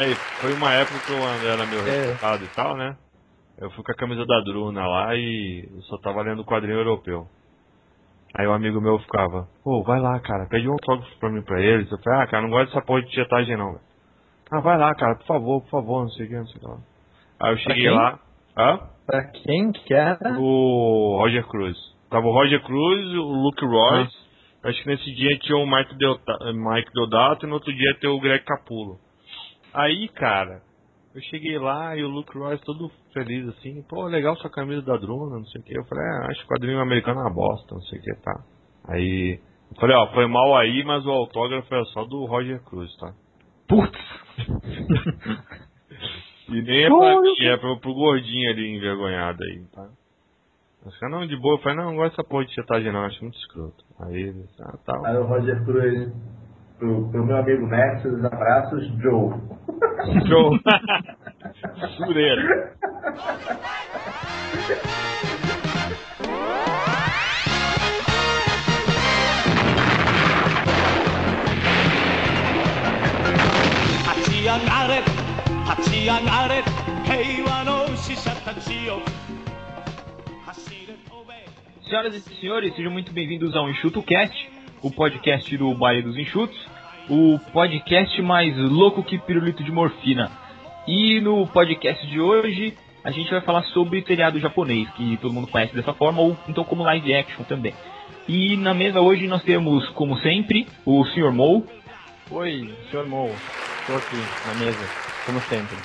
É, foi uma época que eu era meu é. resultado e tal, né? Eu fui com a camisa da Druna lá e eu só tava lendo o quadrinho europeu. Aí um amigo meu ficava, pô, vai lá, cara, pede um autógrafo pra mim pra eles. Eu falei, ah, cara, não gosto dessa porra de tietagem não, velho. Ah, vai lá, cara, por favor, por favor, não sei o que, não sei o que lá. Aí eu cheguei lá. Hã? Pra quem que era? O Roger Cruz. Tava o Roger Cruz, o Luke Royce. Ah. Acho que nesse dia tinha o Mike, Deodato, Mike Deodato e no outro dia tinha o Greg Capulo. Aí, cara, eu cheguei lá e o Luke Royce todo feliz assim, pô, legal sua camisa da Druna, não sei o que. Eu falei, ah, acho que o quadrinho americano é uma bosta, não sei o que, tá. Aí, eu falei, ó, foi mal aí, mas o autógrafo é só do Roger Cruz, tá? Putz! e nem é pra mim, é pro, pro gordinho ali envergonhado aí, tá? Os caras não de boa, eu falei, não, não gosto dessa porra de chetagem não, acho muito escroto. Aí eles, ah, tá. Aí o Roger Cruz, pro, pro meu amigo Nexus, abraços, Joe. Joe. Sureiro. Senhoras e senhores, sejam muito bem-vindos ao Enxuto Cast, o podcast do Baile dos Enxutos, o podcast mais louco que pirulito de morfina. E no podcast de hoje a gente vai falar sobre seriado japonês, que todo mundo conhece dessa forma, ou então como live action também. E na mesa hoje nós temos, como sempre, o Sr. Mou. Oi, Sr. Mou. Estou aqui na mesa, como sempre.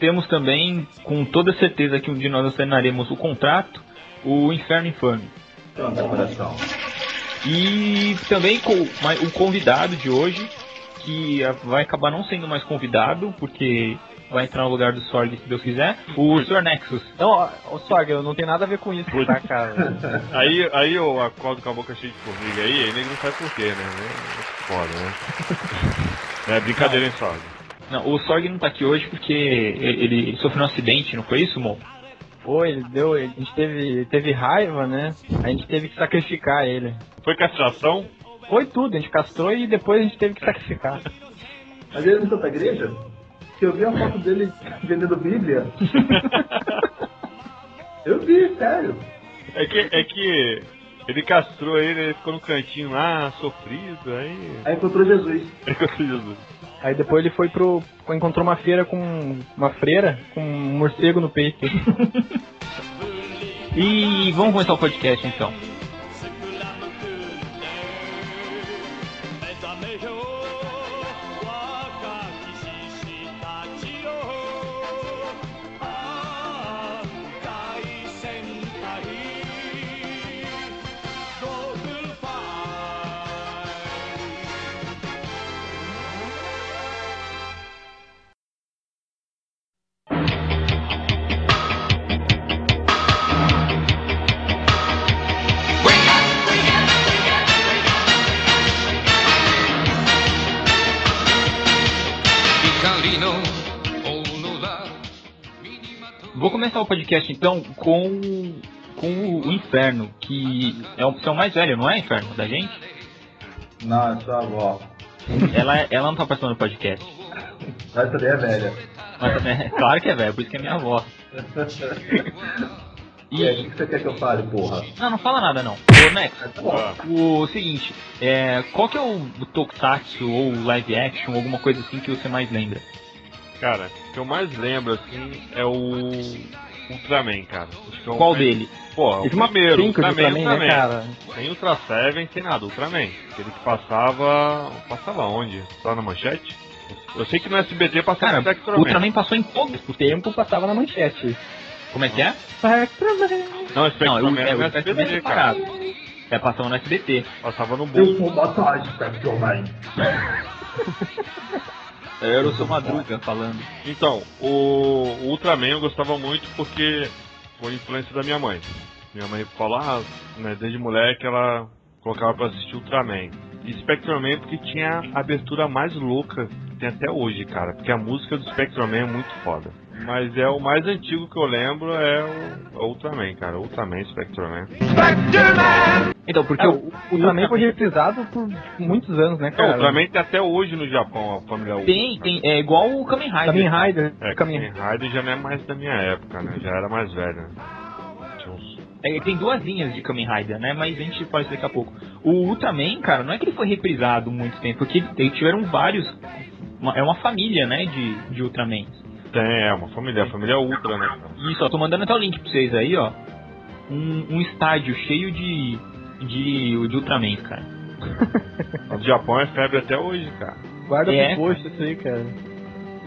Temos também, com toda certeza que um dia nós assinaremos o contrato, o Inferno Infame. coração. E também com o convidado de hoje, que vai acabar não sendo mais convidado, porque vai entrar no lugar do Sorg se Deus quiser, o Sr. Nexus. Não, o Sorg, eu não tenho nada a ver com isso, tá, cara? aí, aí eu acordo com a boca cheia de formiga aí, nem não sabe por quê, né? É foda, né? É brincadeira, hein, Sorg? Não, o Sorg não tá aqui hoje porque ele, ele sofreu um acidente, não foi isso, Mo? Pô, ele deu. A gente teve, teve raiva, né? A gente teve que sacrificar ele. Foi castração? Foi tudo, a gente castrou e depois a gente teve que sacrificar. Mas ele não foi pra igreja? Que eu vi a foto dele vendendo Bíblia. eu vi, sério. É que, é que ele castrou ele, ele ficou no cantinho lá, sofrido, aí. Aí encontrou Jesus. encontrou Jesus. Aí depois ele foi pro. encontrou uma feira com. uma freira com um morcego no peito. e vamos começar o podcast então. Podcast então com, com o Inferno, que é a opção mais velha, não é, Inferno, da gente? Não, é sua avó. Ela, ela não tá participando do podcast. Mas também é velha. Mas também, é, claro que é velha, por isso que é minha avó. E, e aí, o que você quer que eu fale, porra? Não, não fala nada não. Ô, Nex, tá o seguinte, é, qual que é o, o Tokusatsu ou live action, alguma coisa assim que você mais lembra? Cara, o que eu mais lembro, assim, é o Ultraman, cara. É Qual dele? Pô, o primeiro, Ultraman, Ultraman, Ultraman, né, cara? Sem Ultra Seven, sem nada, Ultraman. Aquele que passava... Passava onde? Só na manchete? Eu sei que no SBT passava cara, Ultraman. Ultraman passou em todo o tempo, passava na manchete. Como é que é? Spectreman. Não, Spectreman não, é, o, é, o SBT, é cara. É, passava no SBT. Passava no bolo. Eu vou matar Spectreman. Era o seu Madruga falando. Então, o, Ultraman eu gostava muito porque foi influência da minha mãe. Minha mãe falou, ah, né, desde moleque ela colocava pra assistir Ultraman. E Spectreman porque tinha a abertura mais louca tem até hoje, cara, porque a música do Spectreman é muito foda. Mas é o mais antigo que eu lembro é o Ultraman, cara. Ultraman, Spectreman. Então, porque É, o, o Ultraman foi reprisado por muitos anos, né, cara? o Ultraman tem até hoje no Japão, a família tem, tem, é igual o Kamen Rider. Kamen Rider. É, Kamen Kamen Rider já não é mais da minha época, né? Já era mais velho, né? Tinha uns... É, tem duas linhas de Kamen Rider, né? Mas a gente fala isso daqui a pouco. O Ultraman, cara, não é que ele foi reprisado muito tempo, porque tiveram vários. uma- é uma família, né, de, de Ultraman. Tem, é uma família, a família Ultra, né? Isso, ó, tô mandando até o link pra vocês aí, ó. Um, um estádio cheio de. de, de Ultraman, cara. O Japão é febre até hoje, cara. Guarda É, pro post isso aí, cara.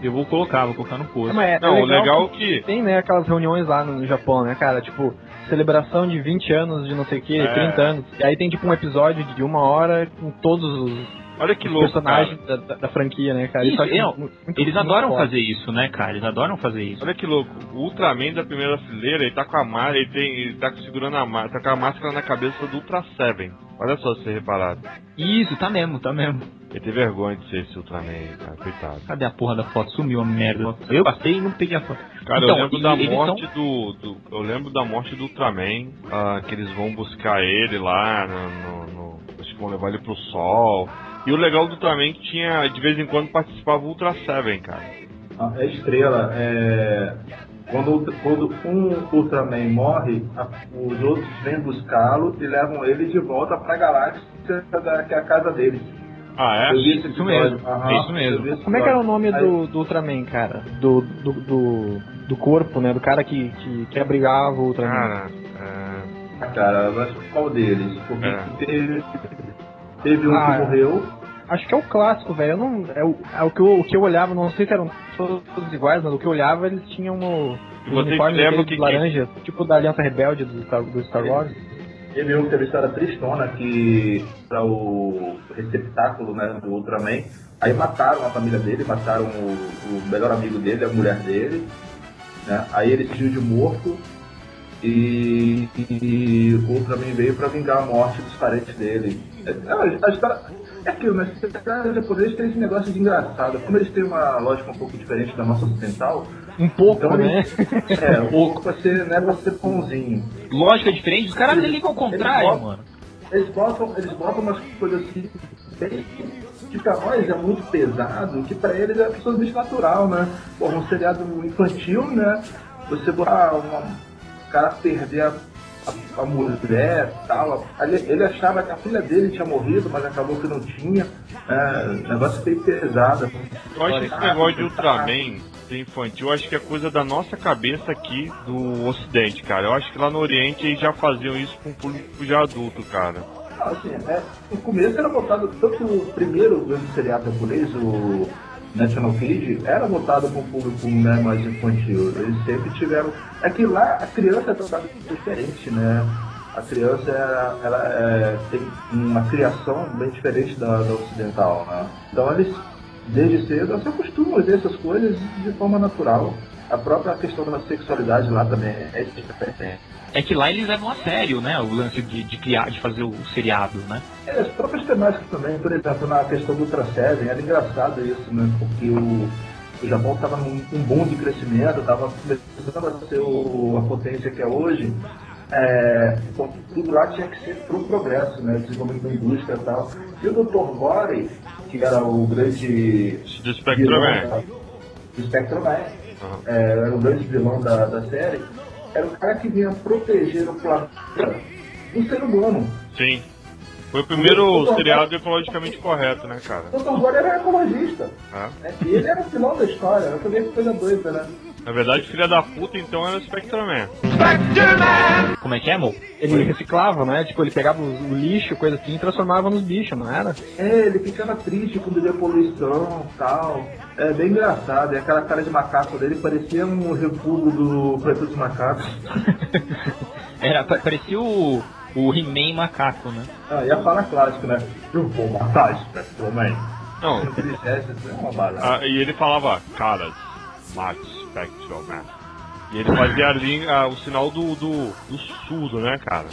Eu vou colocar, vou colocar no É, post. é- Não, é o legal é que. Tem, né, aquelas reuniões lá no Japão, né, cara? Tipo, celebração de 20 anos de não sei o que, É. 30 anos. E aí tem tipo um episódio de uma hora com todos os Olha que louco, personagens cara. da, da- da franquia, né, cara? Isso, eu muito- muito- Eles muito adoram foda. fazer isso, né, cara? Eles adoram fazer isso. Olha que louco. O Ultraman da primeira fileira, ele tá com a máscara, ele, tem, ele tá segurando a máscara, tá com a máscara na cabeça do Ultra Seven. Olha só se você reparar. Isso, tá mesmo, tá mesmo. Ele tem vergonha de ser esse Ultraman aí, cara. Coitado. Cadê a porra da foto? Sumiu a merda. Eu passei e não peguei a foto. Cara, Então, eu lembro e da morte do, do- Eu lembro da morte do Ultraman, ah, que eles vão buscar ele lá no, no- no- Acho que vão levar ele pro sol. E o legal do Ultraman é que tinha, de vez em quando, participava o Ultra Seven, cara. A a estrela é. Quando, quando um Ultraman morre, a- os outros vêm buscá-lo e levam ele de volta pra galáxia da, que é a casa deles. Ah, Eu é? isso episódio. mesmo, Aham, é isso mesmo. eu Como é que era o nome episódio. do, do Ultraman, cara? Do, do, do, do corpo, né? Do cara que, que, que abrigava o Ultraman. Cara, é... Ah, cara, mas qual deles? Porque É. teve, teve um Ah, que morreu. Acho que é o clássico, velho. Eu não. É o, é o, que eu, o que eu olhava, não sei se eram todos, iguais, mas o que eu olhava, eles tinham o. E os vocês uniformes lembram aqueles que- laranja, tipo da Aliança Rebelde do Star, do Star Wars. Teve um que teve história tristona que para o receptáculo né, do Ultraman. Aí mataram a família dele, mataram o, o melhor amigo dele, a mulher dele. Né? Aí ele fingiu de morto e, e o Ultraman veio para vingar a morte dos parentes dele. É, história é aquilo, né? Os japoneses têm esse negócio de engraçado. Como eles têm uma lógica um pouco diferente da nossa ocidental, Um pouco, então né? eles, é, um pouco pra ser, né, pra ser pãozinho. Lógica diferente, os caras ligam ao contrário, Eles mano. Eles botam, eles botam umas coisas assim, bem, que pra nós é muito pesado, que pra eles é absolutamente natural, né? Pô, um seriado infantil, né? Você botar uma, o cara perder a, a, a mulher e tal. Ele, ele achava que a filha dele tinha morrido, mas acabou que não tinha. É, negócio bem pesado. Eu acho que esse negócio de Ultraman ser infantil, acho que é coisa da nossa cabeça aqui do Ocidente, cara. Eu acho que lá no Oriente eles já faziam isso com um público já adulto, cara. Assim, é, no começo era voltado, tanto o primeiro grande seriado japonês, o National Kid, era voltado para um público né, mais infantil. Eles sempre tiveram. É que lá a criança é tratada diferente, né? A criança ela, ela, é, tem uma criação bem diferente da, da ocidental, né? Então eles, desde cedo, se acostumam a ver essas coisas de forma natural. A própria questão da sexualidade lá também é diferente. É que lá eles levam a sério, né? O lance de, de criar, de fazer o seriado, né? É, as próprias temáticas também, por exemplo, na questão do Ultra Seven, era engraçado isso, né? Porque o, o Japão estava num um boom de crescimento, estava começando a ser o, a potência que é hoje. É, então, tudo lá tinha que ser pro progresso, né? Desenvolvimento da indústria e tal. E o Dr. Gore, que era o grande Do Spectreman. vilão do Spectreman, Aham. é, era o grande vilão da, da série, era o cara que vinha proteger o planeta do ser humano. Sim. Foi o primeiro seriado ecologicamente correto, né, cara? O Dr. Gore era ecologista. É. né? E ele era o vilão da história. Eu também coisa doida, né? Na verdade, filha da puta, então era o Spectreman. Como é que é, amor? Ele reciclava, né? Tipo, ele pegava o, o lixo, coisa assim, e transformava nos bichos, não era? É, ele ficava triste quando via poluição e tal. É bem engraçado. E aquela cara de macaco dele parecia um refúgio do Planeta dos Macacos. Era, pa- parecia o, o He-Man macaco, né? Ah, e a fala clássica, né? Eu vou matar Spectreman. Não, Ele é, é ah, e ele falava, caras, mate Spectreman. E ele fazia ali ah, o sinal do, do, do surdo, né, cara?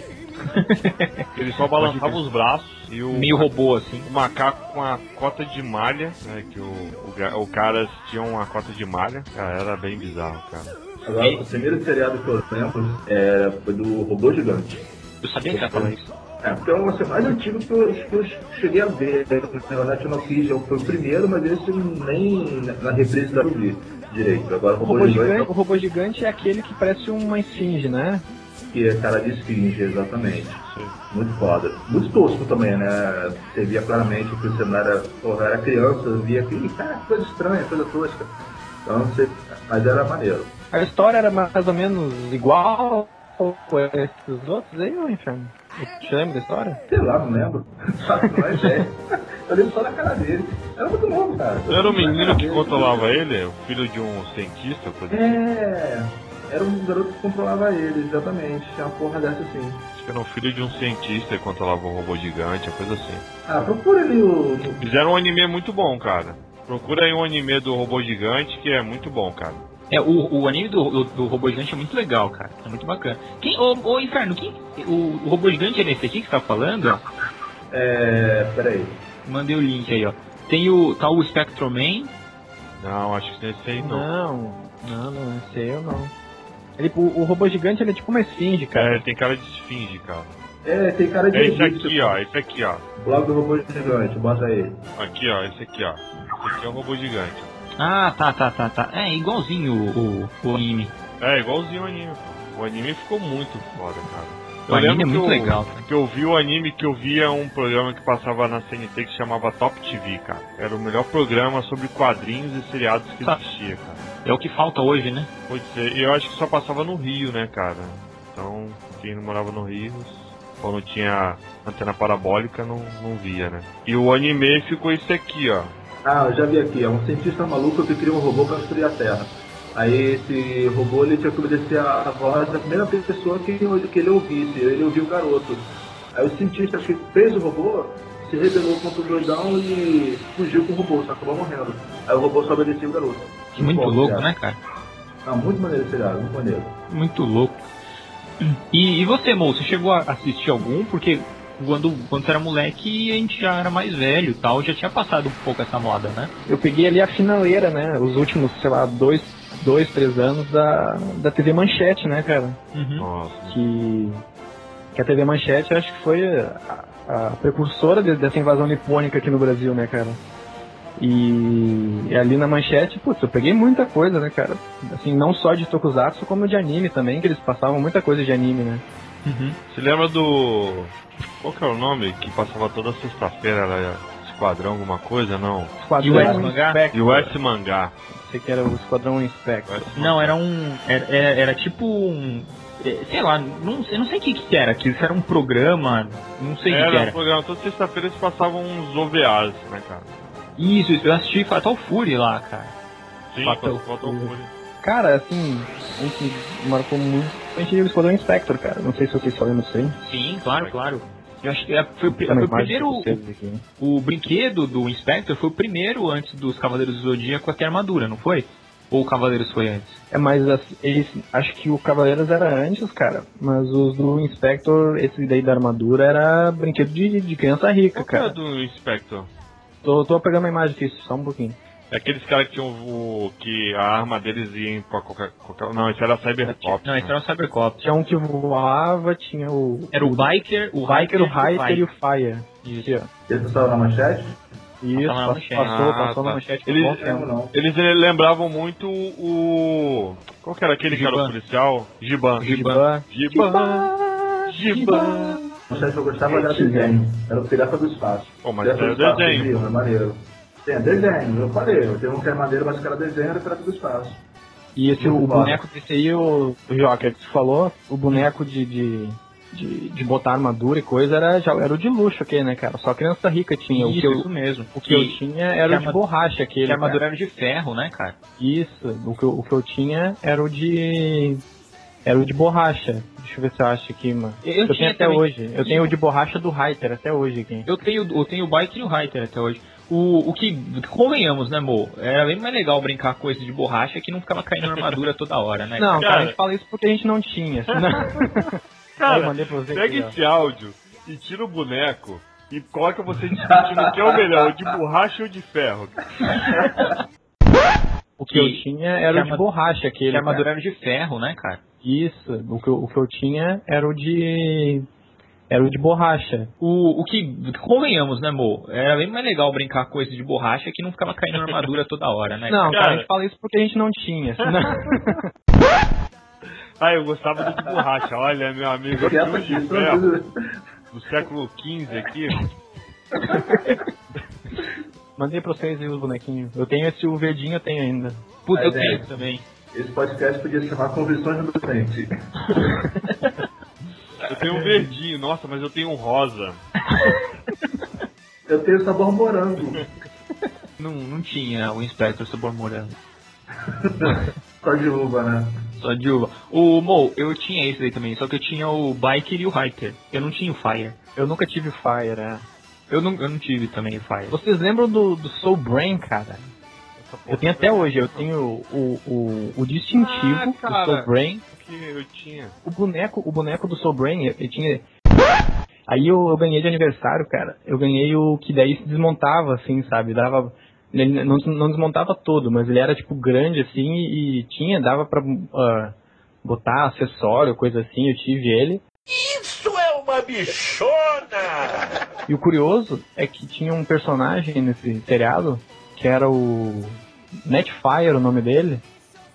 ele só balançava os braços e o, Meio robô, assim. o macaco com a cota de malha, né? Que o, o, o cara tinha uma cota de malha. Cara, era bem bizarro, cara. Agora, o primeiro seriado que eu lembro é, foi do Robô Gigante. Eu sabia que ia falar isso. É, porque é uma ser mais antigo que eu, que eu cheguei a ver. O National Kid foi o primeiro, mas esse nem na reprise da eu vi direito. Agora o O Robô, robô, Gigante, gigante, o robô gigante é aquele que parece uma esfinge, né? que é cara de esfinge, exatamente. Muito foda. Muito tosco também, né? Você via claramente que você não era, porra, era criança, via que cara, coisa estranha, coisa tosca. Então, você, mas era maneiro. A história era mais ou menos igual ou esses outros aí, ô inferno? Te lembra da história? Sei lá, não lembro. Não é. Eu lembro só da cara dele. Era muito novo, cara. Era o menino que controlava ele? O filho de um cientista? Coisa assim? É, era um garoto que controlava ele, exatamente. Tinha uma porra dessa assim. Acho que era o filho de um cientista que controlava um robô gigante, uma coisa assim. Ah, procura ali o. Fizeram um anime muito bom, cara. Procura aí um anime do robô gigante que é muito bom, cara. É, o, o anime do, do, do robô gigante é muito legal, cara. É muito bacana. Quem, ô, ô Inferno, quem, o, o robô gigante é nesse aqui que você tá falando? É. Peraí. Mandei o link aí, ó. Tem o. Tá o Spectrum Man. Não, acho que nesse aí não. Não, não, não, esse aí eu não. Ele, o, o robô gigante ele é tipo uma esfinge, cara. É, tem cara de esfinge, cara. É, tem cara de. É esse egípcio. aqui, ó. Esse aqui, ó. Blog do robô gigante, bota aí. Aqui, ó. Esse aqui, ó. Esse aqui é um robô gigante. Ah, tá, tá, tá, tá. É igualzinho o, o, o anime. É, igualzinho o anime. pô. O anime ficou muito foda, cara. O anime é muito eu- legal, cara. Que eu vi o anime que eu via um programa que passava na CNT que chamava Top TV, cara. Era o melhor programa sobre quadrinhos e seriados que Tá. existia, cara. É o que falta hoje, né? Pode ser. E eu acho que só passava no Rio, né, cara? Então, quem não morava no Rio, ou não tinha antena parabólica, não, não via, né? E o anime ficou esse aqui, ó. Ah, eu já vi aqui, é um cientista maluco que cria um robô para destruir a Terra. Aí esse robô ele tinha que obedecer a voz da primeira pessoa que, que ele ouvisse, ele ouviu o garoto. Aí o cientista que fez o robô se rebelou contra o doidão e fugiu com o robô, só acabou morrendo. Aí o robô só obedecia o garoto. Muito bom, louco, cara. né, cara? Ah, muito maneiro esse seriado, muito maneiro. Muito louco. E, e você, Mo, você chegou a assistir algum? Porque quando, quando você era moleque, a gente já era mais velho e tal, já tinha passado um pouco essa moda, né? Eu peguei ali a finaleira, né? Os últimos, sei lá, dois, dois três anos da, da TV Manchete, né, cara? Uhum. Nossa. Que, que a TV Manchete acho que foi a, a precursora de- dessa invasão nipônica aqui no Brasil, né, cara? E, e ali na Manchete, putz, eu peguei muita coisa, né, cara? Assim, não só de tokusatsu, como de anime também, que eles passavam muita coisa de anime, né? Uhum. Você lembra do. Qual que era o nome que passava toda sexta-feira? Era Esquadrão alguma coisa? Não. Esquadrão US Mangá? US Mangá. Sei que era o Esquadrão Inspector. Não, era um. Era, era, era tipo um. eh, Sei lá, não, eu não sei o que, que era, que isso era um programa, não sei o que, que Era um era. programa, toda sexta-feira eles passavam uns OVAs, né, cara? Isso, isso, eu assisti Fatal Fury lá, cara. Sim, Fatal, Fatal Fury. Fury. Cara, assim, a gente marcou muito. A gente viu o Esquadrão Inspector, cara. Não sei se vocês só lembram disso aí. Sim, claro, claro. Eu acho que é- foi, Tá na foi o imagem primeiro. aqui, né? O brinquedo do Inspector foi o primeiro antes dos Cavaleiros do Zodíaco a armadura, não foi? Ou o Cavaleiros foi antes? É, mas assim, eles, acho que o Cavaleiros era antes, cara. Mas os do Inspector, esse daí da armadura, era brinquedo de, de criança rica, Qual é cara. do Inspector? Tô, tô pegando a imagem aqui, só um pouquinho. É aqueles caras que tinham o. que a arma deles ia pra qualquer. qualquer não, isso era Cybercop. Não, esse era o Cybercop. Tinha um que voava, tinha o. Era o Biker, o Biker, o Hiker e o Fire. Isso. Esse estava na manchete? Isso, passou, manchete. passou, Ah, passou tá. na manchete por Eles- Não tempo. não. Eles lembravam muito o. Qual que era aquele cara Giban. o policial? Giban. Giban. Giban. Giban. Manchete que eu gostava era desenho. Era o Pirata do Espaço. Pô, mas era desenho. É maneiro. Tem, é desenho, eu falei. Eu tenho um que é maneiro, mas que era desenho era do Espaço. E esse, o boneco desse aí, o, o Joker, que você falou, o boneco de, de, de, de botar armadura e coisa era, já, era o de luxo aqui, né, cara? Só criança rica tinha. o que Isso, eu, isso mesmo. o que eu tinha era que o de borracha aquele. Que a cara. armadura era de ferro, né, cara? Isso, o que, eu, o que eu tinha era o de. Era o de borracha. Deixa eu ver se eu acho aqui, mano. Eu, Eu, tinha tenho até também. hoje. Eu tenho o de borracha do Hyper até hoje aqui. Eu tenho, eu tenho o Biker e o Hiker até hoje. O, o que, convenhamos, né, Mo? Era bem mais legal brincar com esse de borracha que não ficava caindo na armadura toda hora, né? Não, cara, Cara. a gente fala isso porque a gente não tinha. Senão... Aí eu Cara, pega aqui, ó. esse áudio e tira o boneco e coloca você discutindo o que é o melhor, o de borracha ou de ferro. O que eu Que- tinha era o de borracha, aquele. Que a armadura era de ferro, né, cara? cara. Isso, o que, eu, o que eu tinha era o de. Era o de borracha. O, o que, convenhamos, né, Mo? Era bem mais legal brincar com esse de borracha que não ficava caindo na armadura toda hora, né? Não, cara, Cara. a gente fala isso porque a gente não tinha. Senão... Ah, eu gostava do de borracha. Olha, meu amigo, um de aqui, ferro do século XV aqui. Mandei pra vocês aí os bonequinhos. Eu tenho esse o verdinho, eu tenho ainda. Puta, eu é. tenho também. Esse podcast podia se chamar Conversões do Docente. Eu tenho um verdinho, nossa, mas eu tenho um rosa. Eu tenho sabor morango. Não, não tinha o Inspector sabor morango. Só de uva, né? Só de uva. O Mo, eu tinha esse aí também, só que eu tinha o Biker e o Hiker. Eu não tinha o Fire. Eu nunca tive Fire, né? Eu não, eu não tive também o Fire. Vocês lembram do, do Soul Brain, cara? Eu tenho até hoje, eu tenho o, o, o distintivo Ah, do. Soul Brain. Que eu tinha. O boneco, o boneco do Soul Brain, eu, eu tinha. Aí eu, eu ganhei de aniversário, cara. Eu ganhei o que daí se desmontava, assim, sabe? Dava. Ele não, não desmontava todo, mas ele era tipo grande assim e, e tinha, dava pra ah, botar acessório, coisa assim, eu tive ele. Isso é uma bichona! E o curioso é que tinha um personagem nesse seriado que era o Netfire, o nome dele.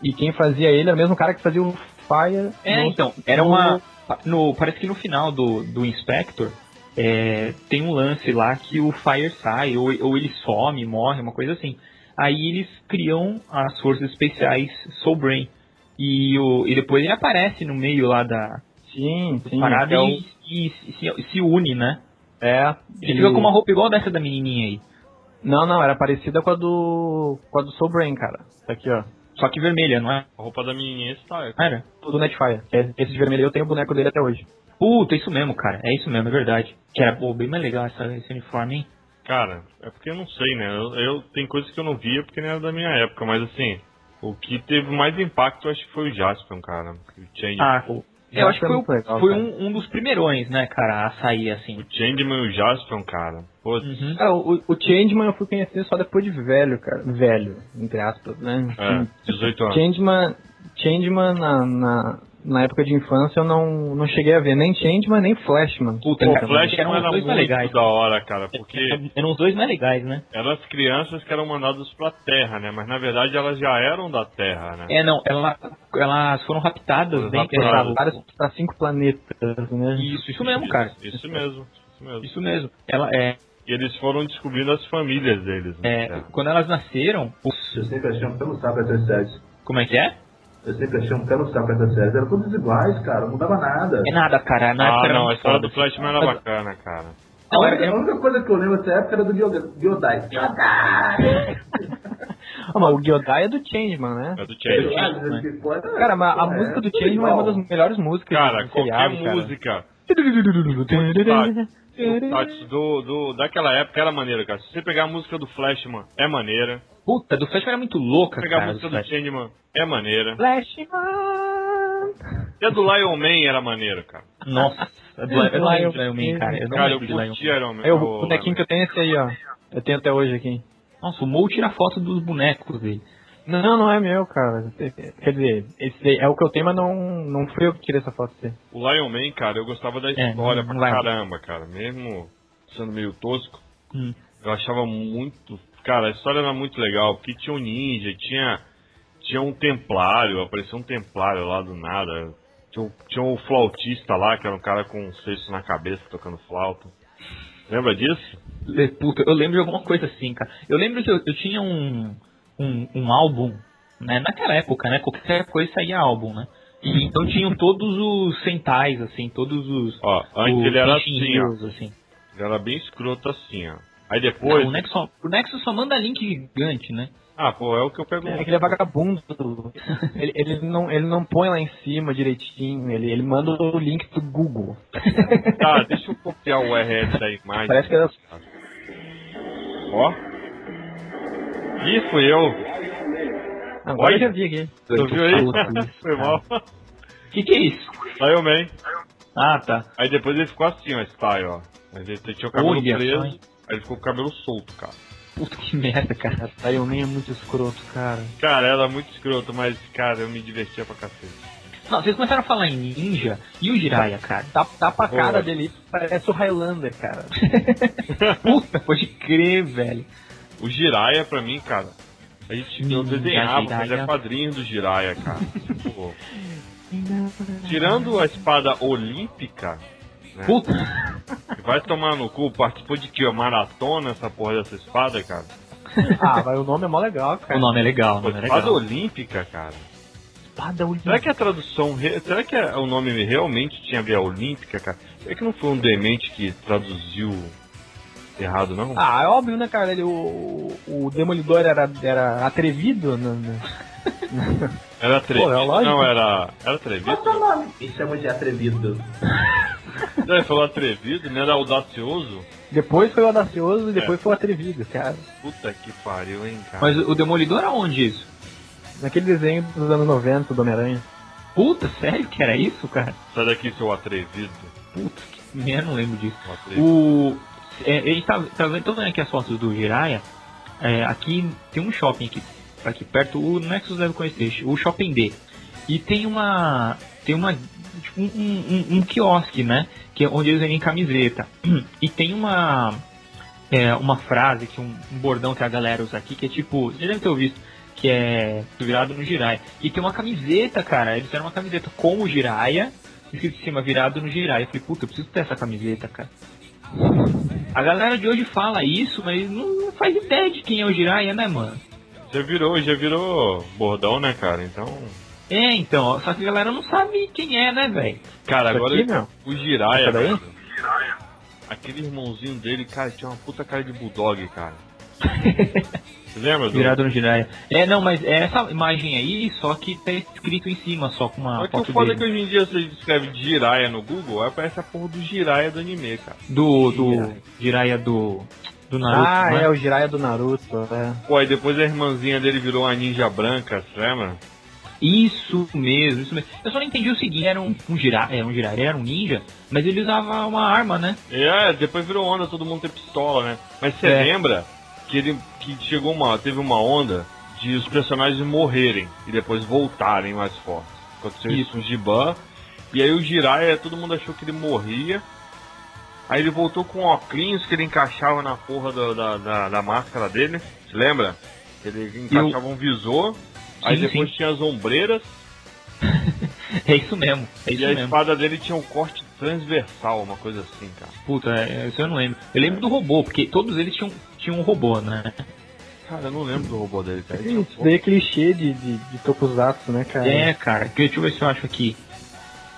E quem fazia ele era o mesmo cara que fazia o Fire. É, no- então, era uma. No, parece que no final do, do Inspector é, tem um lance lá que o Fire sai, ou, ou ele some, morre, uma coisa assim. Aí eles criam as forças especiais Soul Brain. E, o, e depois ele aparece no meio lá da Sim, sim. parada que é o- e, e se, se une, né? É. Ele fica com uma roupa igual dessa da menininha aí. Não, não, era parecida com a do. com a do Soul Brain, cara. Isso aqui, ó. Só que vermelha, não é? A roupa da menininha está. Ah, Era? Do Netfire. Esse esse de vermelho eu tenho o boneco dele até hoje. Puta, isso mesmo, cara. É isso mesmo, é verdade. Que era pô, bem mais legal essa, esse uniforme, hein? Cara, é porque eu não sei, né? Eu, eu- tem coisas que eu não via porque não era da minha época, mas assim, o que teve mais impacto eu acho que foi o Jaspion, cara. O Change, Ah, eu acho que foi, legal, foi um, um dos primeirões, né, cara, a sair assim. o Changeman e o Jaspion, cara. Putz, Uhum. Cara, o, o Changeman eu fui conhecer só depois de velho, cara. Velho, entre aspas, né? é, 18 anos. Changeman, Changeman na, na, na época de infância eu não, não cheguei a ver nem Changeman nem Flashman. Puta, Pô, cara, o Flash eram não os era dois mais legais. da hora, cara, porque Eram os dois mais legais, né? eram as crianças que eram mandadas pra Terra, né? Mas na verdade elas já eram da Terra, né? É, não, ela, elas foram raptadas Foram dentro raptadas. da- Vários pra cinco planetas, né? Isso, isso mesmo, cara. Isso mesmo, isso mesmo. Isso mesmo. Ela, é, E eles foram descobrindo as famílias deles, né? é, quando elas nasceram, Eu sempre achei um saco essas séries. como é que é? Eu sempre achei um pé no saco essas séries. Eram todas iguais, cara. Não mudava nada. É nada, cara. Na época Ah, não, a história do Flashman era bacana, cara. A única, a única coisa que eu lembro dessa época era do Gyodai. Gyodai. Ah, mas o Gyodai é do Changeman, né? É do Changeman. Cara, Cara, mas a música do Changeman é uma das melhores músicas Cara, qualquer seriado, cara. Tati, do, do, daquela época era maneira, cara. Se você pegar a música do Flashman, é maneira. Puta, do Flash era muito louca, Se pegar a cara. música do do. Changeman, é maneira. Flashman. E a do Lion Man era maneira, cara. Nossa, a do eu não lembro do Lion Man, cara. Eu não Cara, eu Lion curti Man. Iron Man. É o o bonequinho que eu tenho é esse aí, ó. Eu tenho até hoje aqui. Nossa, o Mo tira foto dos bonecos dele. Não, não é meu, cara. Quer dizer, esse aí é o que eu tenho, mas não, não fui eu que tirei essa foto dele. O Lion Man, cara, eu gostava da É, história não pra caramba, cara. Mesmo sendo meio tosco, Hum. eu achava muito. Cara, a história era muito legal, porque tinha um ninja, tinha, tinha um templário, apareceu um templário lá do nada. Tinha um, tinha um flautista lá, que era um cara com um cesto na cabeça tocando flauta. Lembra disso? Puta, eu lembro de alguma coisa assim, cara. Eu lembro que eu, eu tinha um, um, um álbum, né? Naquela época, né? Qualquer coisa saía álbum, né? E então tinham todos os centais, assim, todos os. Ó, antes os ele era assim, ó. Assim. Ele era bem escroto assim, ó. Aí depois. Não, o, Nexus só, o Nexus só manda link gigante, né? Ah, pô, é o que eu pego. É que ele é vagabundo. ele, ele, não, ele não põe lá em cima direitinho. Ele, ele manda o link do Google. Tá, deixa eu copiar o URL da imagem. Parece que era. Ó, Ih, fui eu. Agora Olha. eu já vi aqui. Tu viu aí? Foi mal. Que que é isso? Saiu man. Ah, tá. Aí depois ele ficou assim, ó, style, ó. Mas ele tinha o cabelo Olha preso, hein? aí ele ficou com o cabelo solto, cara. Puta que merda, cara. Saiu nem é muito escroto, cara. Cara, ela é muito escroto, mas, cara, eu me divertia pra cacete. Não, vocês começaram a falar em ninja e o Jiraiya, cara. Tá, tá pra cara dele, parece o Highlander, cara. Puta, pode crer, velho. O Jiraiya, pra mim, cara, a gente eu Ninja desenhava, fazia quadrinho do Jiraiya, cara. Tipo, tirando a espada olímpica, né? Puta. que vai tomar no cu, participou de que? Maratona essa porra dessa espada, cara? Ah, mas o nome é mó legal, cara. O nome é legal, Pô, nome é espada legal. olímpica, cara. Espada Será que a tradução. re- Será que a- o nome realmente tinha a ver a olímpica, cara? Será que não foi um demente que traduziu errado, não? Ah, é óbvio, né, cara? Ele, o, o Demolidor era, era atrevido. No- Era atrevido. Pô, é lógico. não, era. Era atrevido? Qual é o nome? Isso é muito atrevido. Não, ele falou atrevido, não era audacioso? Depois foi o audacioso e depois foi o atrevido, cara. Puta que pariu, hein, cara. Mas o Demolidor aonde isso? Naquele desenho dos anos 90 do Homem-Aranha. Puta, sério que era isso, cara? Sai daqui, seu atrevido. Puta, que merda, não lembro disso. atrevido. O. É, a gente tá, tá vendo, tô vendo aqui as fotos do Jiraiya. É, aqui tem um shopping aqui, aqui perto, o Nexus deve conhecer, o Shopping D. E tem uma. Tem uma. Tipo, um, um, um- quiosque, né? Que é onde eles vendem camiseta. E tem uma. É, uma frase, que um, um bordão que a galera usa aqui, que é tipo. Você deve ter ouvido, que é virado no Jiraiya. E tem uma camiseta, cara. Eles fizeram uma camiseta com o Jiraiya, escrito em cima, virado no Jiraiya. Eu falei, puta, eu preciso ter essa camiseta, cara. A galera de hoje fala isso, mas não não faz ideia de quem é o Jiraiya, né, mano? Já virou, já virou bordão, né, cara? Então. É, então, ó, só que a galera não sabe quem é, né, velho? Cara, Isso agora aqui, o Jiraiya, velho. Aquele irmãozinho dele, cara, tinha uma puta cara de bulldog, cara. Você lembra do? Virado no Jiraiya. É, não, mas é essa imagem aí, só que tá escrito em cima, só com uma Só que o foto foda é dele. que hoje em dia você escreve Jiraiya no Google, aí aparece a porra do Jiraiya do anime, cara. Do, do Jiraiya do, do Naruto, ah, né? é o Jiraiya do Naruto. É. Pô, aí depois a irmãzinha dele virou uma ninja branca, você lembra? Isso mesmo, isso mesmo. Eu só não entendi o seguinte, era um, um Jiraiya, é, um Jiraiya, era um ninja, mas ele usava uma arma, né? É, depois virou onda, todo mundo tem pistola, né? Mas você É. lembra que ele que chegou uma, teve uma onda de os personagens morrerem e depois voltarem mais fortes. Aconteceu isso, Isso. com o Giban. E aí o Jiraiya, todo mundo achou que ele morria. Aí ele voltou com óculos que ele encaixava na porra do- da, da, da máscara dele. Você lembra? Ele encaixava um visor. aí Sim, depois sim. tinha as ombreiras. É isso mesmo, é isso e a mesmo. espada dele tinha um corte transversal, uma coisa assim, cara. Puta, é, isso eu não lembro. Eu lembro do robô, porque todos eles tinham, tinham um robô, né? Cara, eu não lembro do robô dele, cara. Tinha um Isso daí é clichê de, de, de tokusatsu, né, cara? É, cara, que- deixa eu ver se eu acho aqui.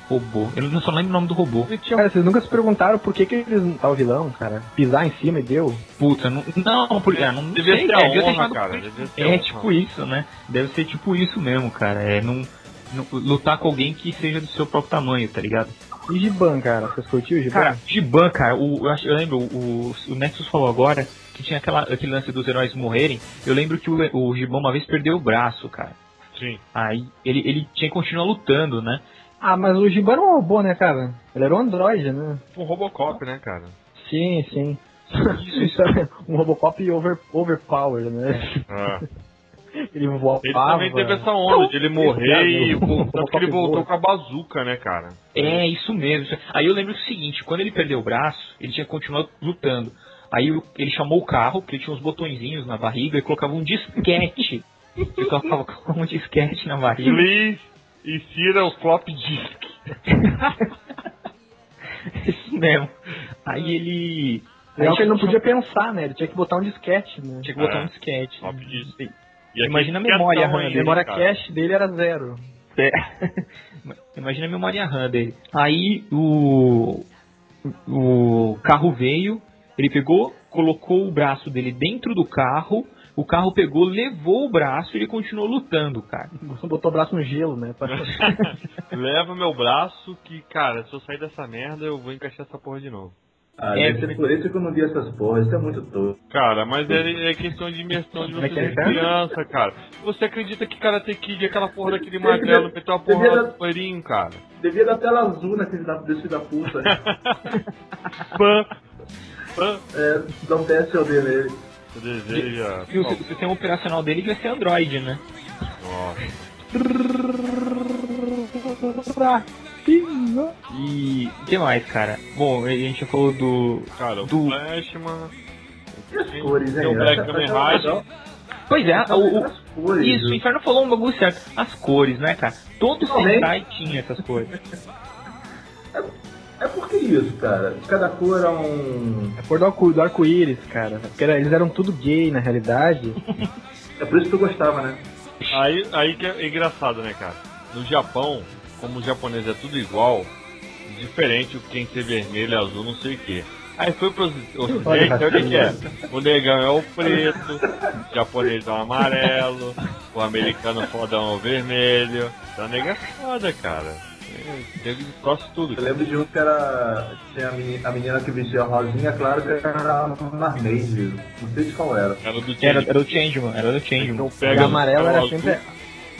Robô. Eu não só lembro o nome do robô. Tinha Cara, vocês nunca se perguntaram por que, que eles não tá o vilão, cara? Pisar em cima e deu? Puta, não. Não, por, ah, não Devia sei, ser cara, a devia ter honra, chamado- cara. Devia ser a É tipo isso, né? Deve ser tipo isso mesmo, cara. É não, não- lutar com alguém que seja do seu próprio tamanho, tá ligado? E Giban, cara? Vocês curtiram o Giban? Cara, Giban, cara, o, eu, acho, eu lembro, o, o Nexus falou agora que tinha aquela, aquele lance dos heróis morrerem. Eu lembro que o, o Giban uma vez perdeu o braço, cara. Sim. Aí ele, ele tinha que continuar lutando, né? Ah, mas o não é um robô, né, cara? Ele era um androide, né? Um Robocop, né, cara? Sim, sim. Isso é um Robocop over, overpowered, né? Ah. Ele voava. Ele também teve essa onda de ele morrer e Exato. vol- tanto que ele voltou com a bazuca, né, cara? É, isso mesmo. Aí eu lembro o seguinte, quando ele perdeu o braço, ele tinha que continuar lutando. Aí ele chamou o carro, porque ele tinha uns botõezinhos na barriga e colocava um disquete. Ele colocava um disquete na barriga. Please, insira o flop disk. Isso mesmo. Aí ele. Legal aí que ele não tinha- podia pensar, né? Ele tinha que botar um disquete, né? Tinha que botar É. um disquete. Flop disk. Imagina a memória, quietão Rani, aí, A memória cara. cache dele era zero. É. Imagina a memória RAM dele. Aí o, o carro veio, ele pegou, colocou o braço dele dentro do carro, o carro pegou, levou o braço e ele continuou lutando, cara. Botou o braço no gelo, né? Pra- Leva meu braço que, cara, se eu sair dessa merda, eu vou encaixar essa porra de novo. Ah, É, deve ser por isso que eu não vi essas porras, isso é muito tosco. Cara, mas é, é questão de imersão de é você que é, ser cara? criança, cara. Você acredita que Karate Kid é aquela porra daquele magrelo meteu a porra Devia lá do loirinho, cara? Devia dar tela azul naquele da, desse da puta. Pã, pã. é, dá um TSLD nele. Você deseja... E o, o sistema operacional dele vai ser Android, né? Nossa. E o que mais, cara? Bom, a gente já falou do. Cara, o Do- Flashman... E as cores, hein? Tem o Black Kamen. Pois é, o, o- cores. isso, o Inferno falou um bagulho certo. As cores, né, cara? Todo. Sentai tinha essas cores. É por que isso, cara? Cada cor é um. A cor do arco- do arco-íris, cara. Porque era- eles eram tudo gay, na realidade. É por isso que eu gostava, né? Aí, aí que é engraçado, né, cara? No Japão, como o japonês é tudo igual, diferente o que tem que ser vermelho, azul, não sei o que. Aí foi pro ocidente, Olha, o que, que é. O negão é o preto, o japonês é o amarelo, o americano fodão é o vermelho. Então nega é foda, cara. É, de tudo. Eu lembro de um que era. Tinha a menina, a menina que vestia rosinha, claro que era Marmaid. Não sei de qual era. Era do Era, time. era o Changeman, era do Changeman. Então pega a amarela o era azul, sempre.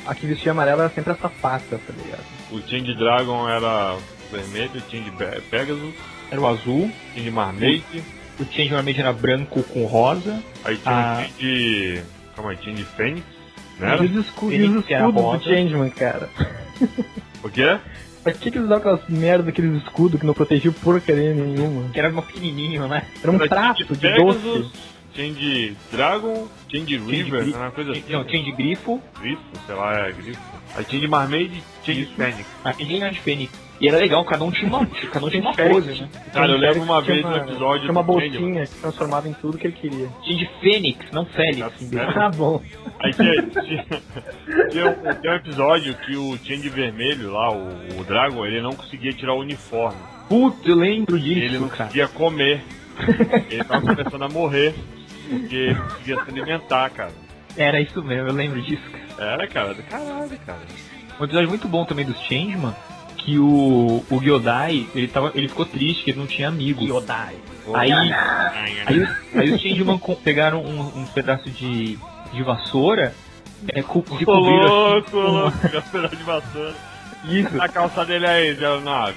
A que vestia amarela era sempre a sapata, tá ligado? O Change Dragon era vermelho, o Change Pegasus, Era o azul. o Change Marmite. O Changeman Mage era branco com rosa. Aí tinha Ah. o Change. Calma aí, Change Fênix. Não E era? os, escu e Fênix os que era escudos do. Changeman, cara. O quê? Pra que, que eles usavam aquelas merda daqueles escudos que não protegiam porcaria nenhuma? Que era uma pequenininho, né? Era um traço Change de Pegasus, doce. Change Dragon, Change River, era uma coisa assim. Não, Change Grifo. Grifo, sei lá, é grifo. Aí Change Marmaid, Change. Fênix. A Change era de Fênix. E era legal, cada um tinha uma, cada um tinha uma pose, né? Cara, eu lembro uma Tinha vez no episódio Tinha uma bolsinha que transformava em tudo que ele queria. Change Fênix, não Félix. É. Ah, bom. Aí tinha, tinha, tinha um, tem um episódio que o Change Vermelho lá, o, o Dragon, ele não conseguia tirar o uniforme. Putz, eu lembro disso, ele não cara. conseguia comer. Ele tava começando a morrer. Porque ele não conseguia se alimentar, cara. Era isso mesmo, eu lembro disso, cara. Era, cara, do caralho, cara. Um episódio muito bom também dos Changeman, que o, o Gyodai, ele, tava, ele ficou triste, que ele não tinha amigos. Gyodai. Aí, aí, os- aí os Changeman pegaram um, um pedaço de, de vassoura, é, co- se Ô, cobriram assim, louco, uma- louco, gaspeirão de vassoura. Isso, A calça dele aí, Zé Nave.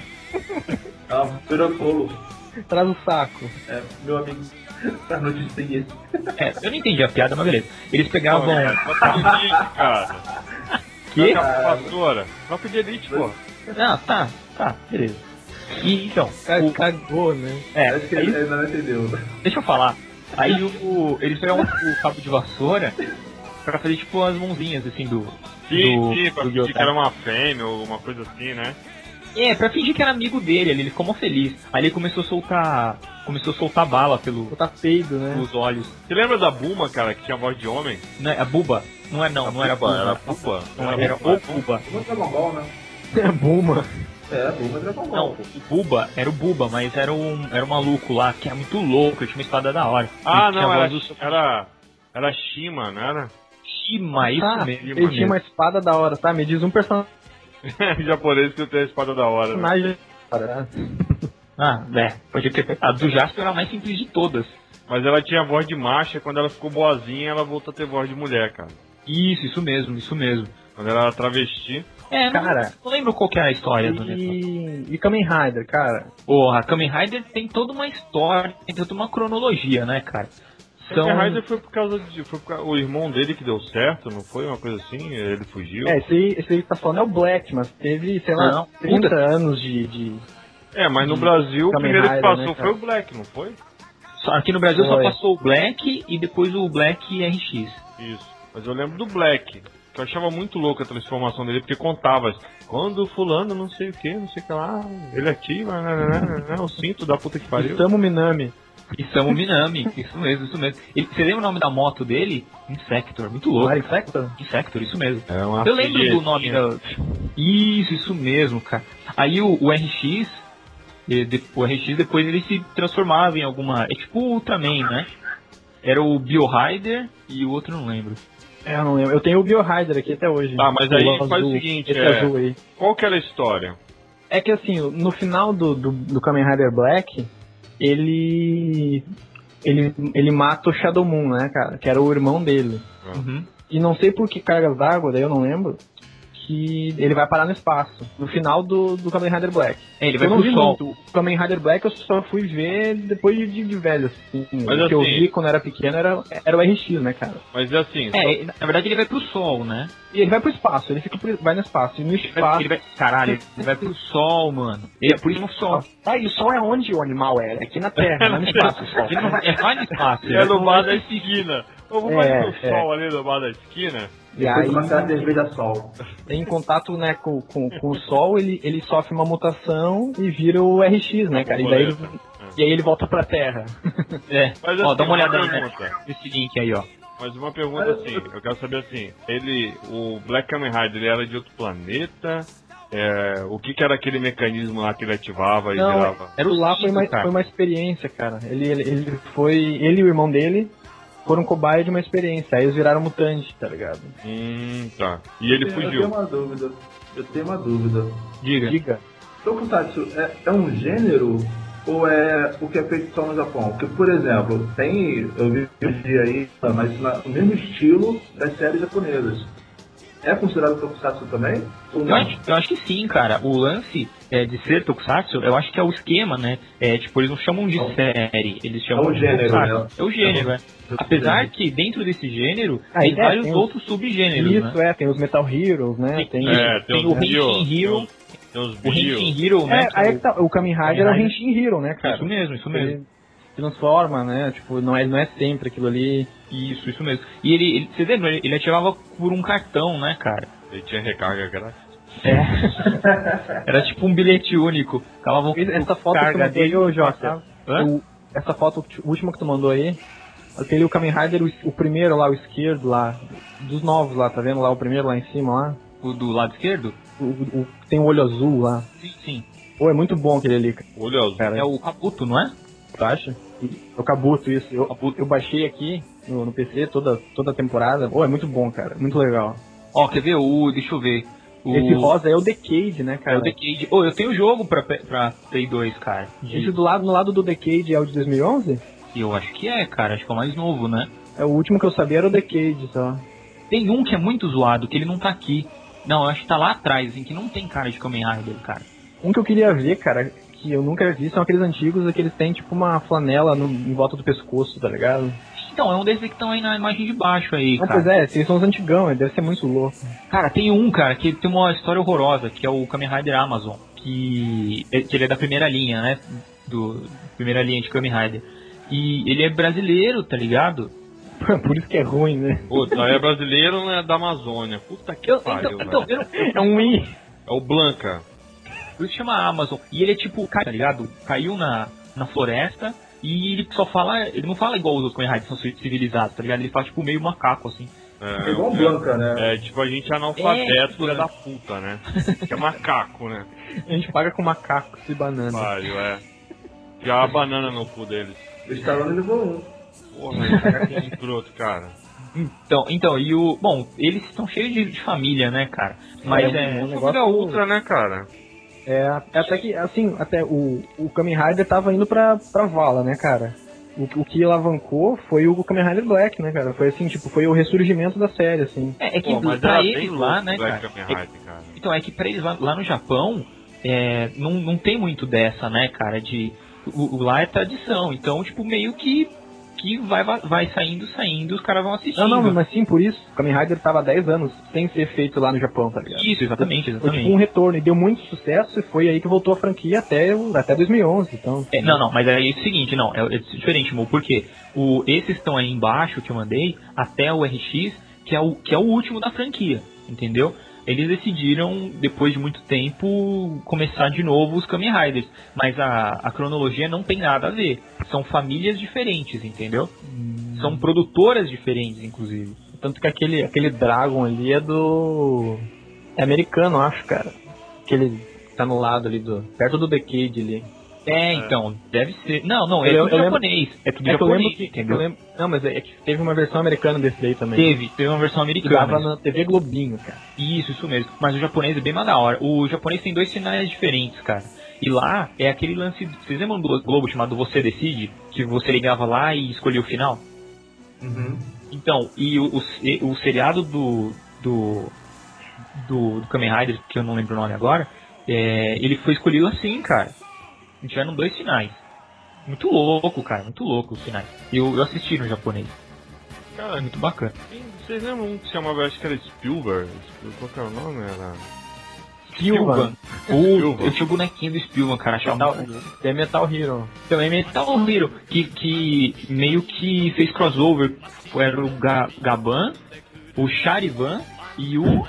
Ah, Pirocolo. Traz o saco. É, meu amigo. Pra notícia é, eu não entendi a piada, mas beleza. Eles pegavam... De elite, cara. Que? Vassoura. Tropa de elite, pô. Ah, tá, tá, beleza. E então, o- cagou, né? é, Acho que aí- ele não entendeu. Deixa eu falar. Aí o, eles pegavam o cabo de vassoura pra fazer tipo as mãozinhas assim do. Sim, do, sim, pra do fingir que era uma fêmea ou uma coisa assim, né? É, pra fingir que era amigo dele, ali, ele ficou mó feliz. Aí ele começou a soltar. Começou a soltar bala pelo, Botar peido, né? pelos olhos. Você lembra da Buma, cara, que tinha voz de homem? Não, é a buba. Não é não, não era Pupa, buba. Era pupa. Não, era o buba. Como é Dragon Ball, né? É Buma. É, Buma é Dragon Não, Ball. pô. o buba era o buba, mas era um, era um maluco lá que é muito louco, tinha uma espada da hora. Ah, não, era, do era, era Shima, não era? Shima, isso Ah, mesmo. ele tinha uma espada da hora, tá? Me diz um personagem. Em japonês que tem a espada da hora. Né? Cara, Ah, é, pode ter. A do Jasper era a mais simples de todas. Mas ela tinha voz de macha, quando ela ficou boazinha, ela voltou a ter voz de mulher, cara. Isso, isso mesmo, isso mesmo. Quando ela era travesti. É, Cara. não lembro qual que é a história do Neto. E, e Kamen Rider, cara. Porra, Kamen Rider tem toda uma história, tem toda uma cronologia, né, cara? São... Kamen Rider foi por causa de. Foi por causa, o irmão dele que deu certo, não foi? Uma coisa assim? Ele fugiu. É, esse aí, esse aí tá falando é o Black, mas teve, sei lá, Não, 30 puta. anos de, de. É, mas no Brasil o primeiro que Rider, passou né, foi o Black, não foi? Só- Aqui no Brasil só Foi. passou o Black e depois o Black RX. Isso. Mas eu lembro do Black. Eu achava muito louco a transformação dele, porque contava quando fulano não sei o que, não sei o que lá, ele ativa, né, né, né, né, o cinto da puta que pariu. Samu Minami. E Samu Minami, isso mesmo, isso mesmo. Ele, você lembra o nome da moto dele? Insector, muito louco. Mario Factor? Insector, isso mesmo. É uma Eu lembro do nome da. Isso, isso mesmo, cara. Aí o, o RX, o RX depois ele se transformava em alguma. É tipo o Ultraman, né? Era o Biohider e o outro eu não lembro. É, eu não lembro. Eu tenho o Biohider aqui até hoje. Tá, mas aí faz o seguinte, é- azul aí. Qual que era a história? É que assim, no final do, do, do Kamen Rider Black, ele ele ele mata o Shadow Moon, né, cara, que era o irmão dele. Uhum. E não sei por que cargas d'água, daí eu não lembro, que ele vai parar no espaço, no final do, do Kamen Rider Black. É, ele vai eu não pro vi sol. muito. O Kamen Rider Black eu só fui ver depois de, de, velho, assim. Mas o que eu assim- vi quando era pequeno era, era o RX, né, cara? Mas é assim, É, na verdade ele vai pro sol, né? E ele vai pro espaço, ele fica pro- vai no espaço. E no Ele vai, espaço. ele vai- caralho, ele vai pro sol, mano. Ele é por isso no sol. Ah, e o sol é onde o animal é? É Aqui na Terra, não é no espaço. Ele não vai, é só no espaço. ele é no bar da esquina. Eu vou É, fazer o é. sol ali no bar da esquina. E Depois aí, uma cerveja sol. em contato né, com, com, com o Sol, ele, ele sofre uma mutação e vira o RX, né, cara? E, daí ele, e aí ele volta pra Terra. É. Mas Ó, assim, dá uma olhada aí, né? Nesse link aí, ó. Mas uma pergunta assim, eu quero saber assim, ele, o Black Kamen Rider, ele era de outro planeta? É, o que que era aquele mecanismo lá que ele ativava e Não, virava? Era o lá foi uma, foi uma experiência, cara. Ele, ele, ele foi. Ele e o irmão dele foram cobaia de uma experiência. Aí eles viraram mutante, tá ligado? Hum, tá. E ele Eu tenho fugiu. uma dúvida. Eu tenho uma dúvida. Diga. Diga. Tokusatsu é, é um gênero ou é o que é feito só no Japão? Porque, por exemplo, tem, eu vi um dia aí, mas na- no mesmo estilo das séries japonesas. É considerado Tokusatsu também? Ou Eu acho, eu acho que sim, cara. O lance é, de ser Tokusatsu, eu acho que é o esquema, né? É, tipo, eles não chamam de série, eles chamam É o de gênero, né? É o gênero, é. Eu- Apesar que dentro desse gênero Ah, tem é, vários tem os- outros subgêneros, Isso, né? é, tem os Metal Heroes, né? Tem, É, tem os o Henshin bio, Hero. Tem os O. Henshin Hero, né? É, aí é é que tá, o Kamen Rider é o. Henshin Hero, né, cara? Isso mesmo, isso mesmo. Ele transforma, né? Tipo, não é, não é sempre aquilo ali. Isso, isso mesmo. E ele, ele você lembra, ele, ele ativava por um cartão, né, cara? Ele tinha recarga grátis. É. Era tipo um bilhete único. Calava Essa foto que tu carga mandou aí, dele, ô Jota, o- essa foto última que tu mandou aí, aquele o Kamen Rider, o, o primeiro lá, o esquerdo lá, dos novos lá, tá vendo lá o primeiro lá em cima lá? O do lado esquerdo? O, o- que tem o olho azul lá. Sim, sim. Pô, é muito bom aquele ali, cara. Olho azul. cara. É o Caputo, não é? Tu acha? É o Kabuto, isso. Eu, eu baixei aqui no, no PC toda, toda a temporada. Pô, é muito bom, cara. Muito legal. Ó, quer ver? O, deixa eu ver. O, Esse rosa é o Decade, né, é cara? o Decade. Ô, eu tenho jogo pra, pra Play 2, cara. De- Esse do lado, no lado do Decade é o de 2011? Eu acho que é, cara. Acho que é o mais novo, né? É o último que eu sabia era o Decade, só. Tem um que é muito zoado, que ele não tá aqui. Não, eu acho que tá lá atrás, assim, que não tem cara de Kamen Rider, cara. Um que eu queria ver, cara, que eu nunca vi, são aqueles antigos que eles têm tipo uma flanela no- em volta do pescoço, tá ligado? Então, é um desses que estão aí na imagem de baixo aí, Não, cara. pois é, esses são os antigão, deve ser muito louco. Cara, tem um, cara, que tem uma história horrorosa, que é o Kamen Rider Amazon, que, é- que ele é da primeira linha, né? Do primeira linha de Kamen Rider. E ele é brasileiro, tá ligado? Por isso que é ruim, né? Puta, é brasileiro, não é da Amazônia. Puta que Eu, pariu, então, então, eu, É um I. É o Blanca. por isso chama Amazon. E ele é tipo, cara, tá ligado? Caiu na, na floresta e ele só fala, ele não fala igual os outros Kamen Riders são civilizados, tá ligado? Ele fala tipo meio macaco, assim. É igual um Blanca, né? É, tipo, a gente é analfabeto, É, filha da puta, né? Que é macaco, né? A gente paga com macacos e banana. Pariu, é. Já a banana no cu deles. O Stallone levou um. Porra, que escroto, cara. Então, então, e o. Bom, eles estão cheios de, de família, né, cara? Mas É, é. um Família negócio- Ultra, né, cara? É, até que, assim, até o, o Kamen Rider tava indo pra, pra vala, né, cara? O, o que alavancou foi o Kamen Rider Black, né, cara? Foi assim, tipo, foi o ressurgimento da série, assim. É, é que Pô, mas pra eles lá, né, Black cara? Kamen é- Rider, cara. então, é que pra eles lá, lá no Japão, é, não, não tem muito dessa, né, cara? De. O, o lá é tradição, então, tipo, meio que. Que vai, vai, saindo, saindo, os caras vão assistindo. Não, não, mas sim, por isso, o Kamen Rider tava há 10 anos sem ser feito lá no Japão, tá ligado? Isso, exatamente, Foi tipo exatamente. um retorno e deu muito sucesso e foi aí que voltou a franquia até, até 2011, então... É, não, não, mas é o seguinte, não, é, é diferente, Mo, porque o, esses estão aí embaixo que eu mandei, até o RX, que é o, que é o último da franquia, entendeu? Eles decidiram, depois de muito tempo, começar de novo os Kamen Riders, mas a, a cronologia não tem nada a ver. São famílias diferentes, entendeu? São produtoras diferentes, inclusive. Tanto que aquele, aquele Dragon ali é do... É americano, acho, cara. Aquele tá no lado ali do... Perto do Decade ali. É, então, deve ser. Não, não, é Eu- tudo eu lembro- japonês. É tudo É que eu japonês, lembro que... entendeu? eu lembro- não, mas é que teve uma versão americana desse daí também. Teve, teve uma versão americana. dava mas- na TV Globinho, cara. Isso, isso mesmo. Mas o japonês é bem mais da hora. O japonês tem dois finais diferentes, cara. E lá é aquele lance. Vocês lembram do Globo chamado Você Decide? Que você ligava lá e escolhia o final? Uhum. Então, e o, o, o seriado do. do. do, do Kamen Rider, que eu não lembro o nome agora, é, ele foi escolhido assim, cara. Tiveram dois finais. Muito louco, cara, muito louco os finais. Eu, eu assisti no japonês. Cara, Muito bacana. vocês lembram um que se chamava, acho que era Spielberg? Qual que era o nome? Era... Spielberg. Spielberg. Eu tinha o bonequinho do Spielberg, cara. Achava Metal, tem Metal Hero. Também Metal Hero, que, que meio que fez crossover. Era o Ga Gaban, o Charivan e o.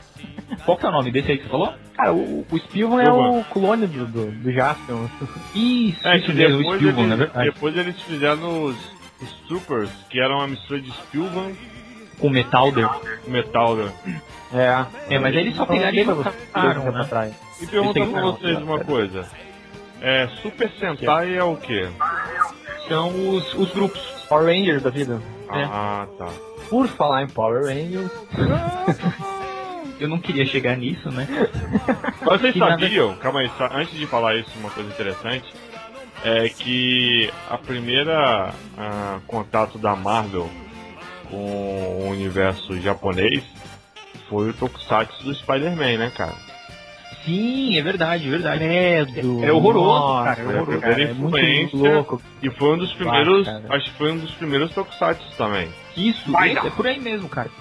Qual que é o nome desse aí que você falou? Cara, o, o Spielman é o clone do, do, do Jaspion. Isso, É, isso mesmo, o eles, verdade. depois eles fizeram os, os Troopers, que eram uma mistura de Spielberg Com Metalder. Metalder. É. É, mas eles só pegaram e Lembra botaram, tempo né? atrás. E pergunta Esse pra vocês não, uma coisa. É, Super Sentai é o quê? São os, os grupos. Power Rangers da vida. É. Ah, tá. Por falar em Power Rangers, Eu não queria chegar nisso, né? Mas vocês Que nada- sabiam, calma aí, só- antes de falar isso, uma coisa interessante, é que a primeira contato da Marvel com o universo japonês foi o Tokusatsu do Spider-Man, né, cara? Sim, é verdade, é verdade. Credo. É horroroso, Nossa, cara, é horroroso. Primeira é muito louco. E foi um dos primeiros, cara. acho que foi um dos primeiros Tokusatsu também. Isso, Vai é, é por aí mesmo, cara.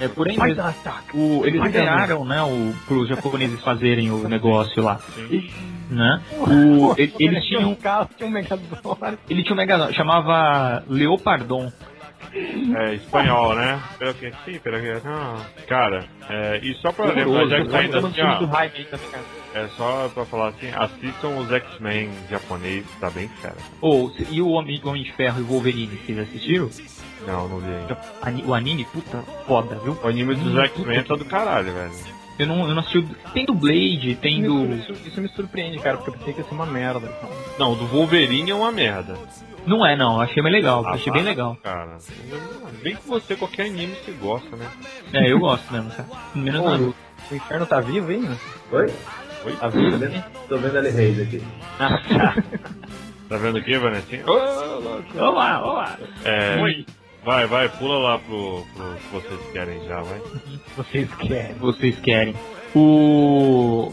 É por aí Vai mesmo. dar ataque. O, eles liberaram, né, o, pros japoneses fazerem o negócio lá, Sim. né? O, ele- eles Tinha tinham, um carro, tinha um Megazord. ele tinha um mega, chamava Leopardon. É, espanhol, né? Pelo que sim, pelo que não. Cara, é, e só pra lembrar, já que tá ainda Estamos assim, filmes do ó, tá é só pra falar assim, assistam os X-Men japonês, tá bem fera. Ou, e o Homem, o Homem de Ferro e o Wolverine, vocês assistiram? Não, não vi ainda. O anime, puta, foda, viu? O anime dos X-Men tá do caralho, velho. Eu não, eu não assisti. o- Tem do Blade, tem do. Isso, isso me surpreende, cara, porque eu pensei que ia ser uma merda. Não, o do Wolverine é uma merda. Não é, não. Achei mais legal. Ah, achei tá. bem legal. Cara, vem com você qualquer anime que gosta, né? É, eu gosto mesmo, cara. Menos Pô, Naruto. o inferno tá vivo ainda? Oi? Oi? Tá Tô vivo? vendo, tô vendo ele Reis aqui. Tá vendo aqui, Vanessinha? Ô, louco. Vamos lá, vamos lá. É, Oi. Vai, vai, pula lá pro, pro que vocês querem já, vai. Vocês querem. Vocês querem. O.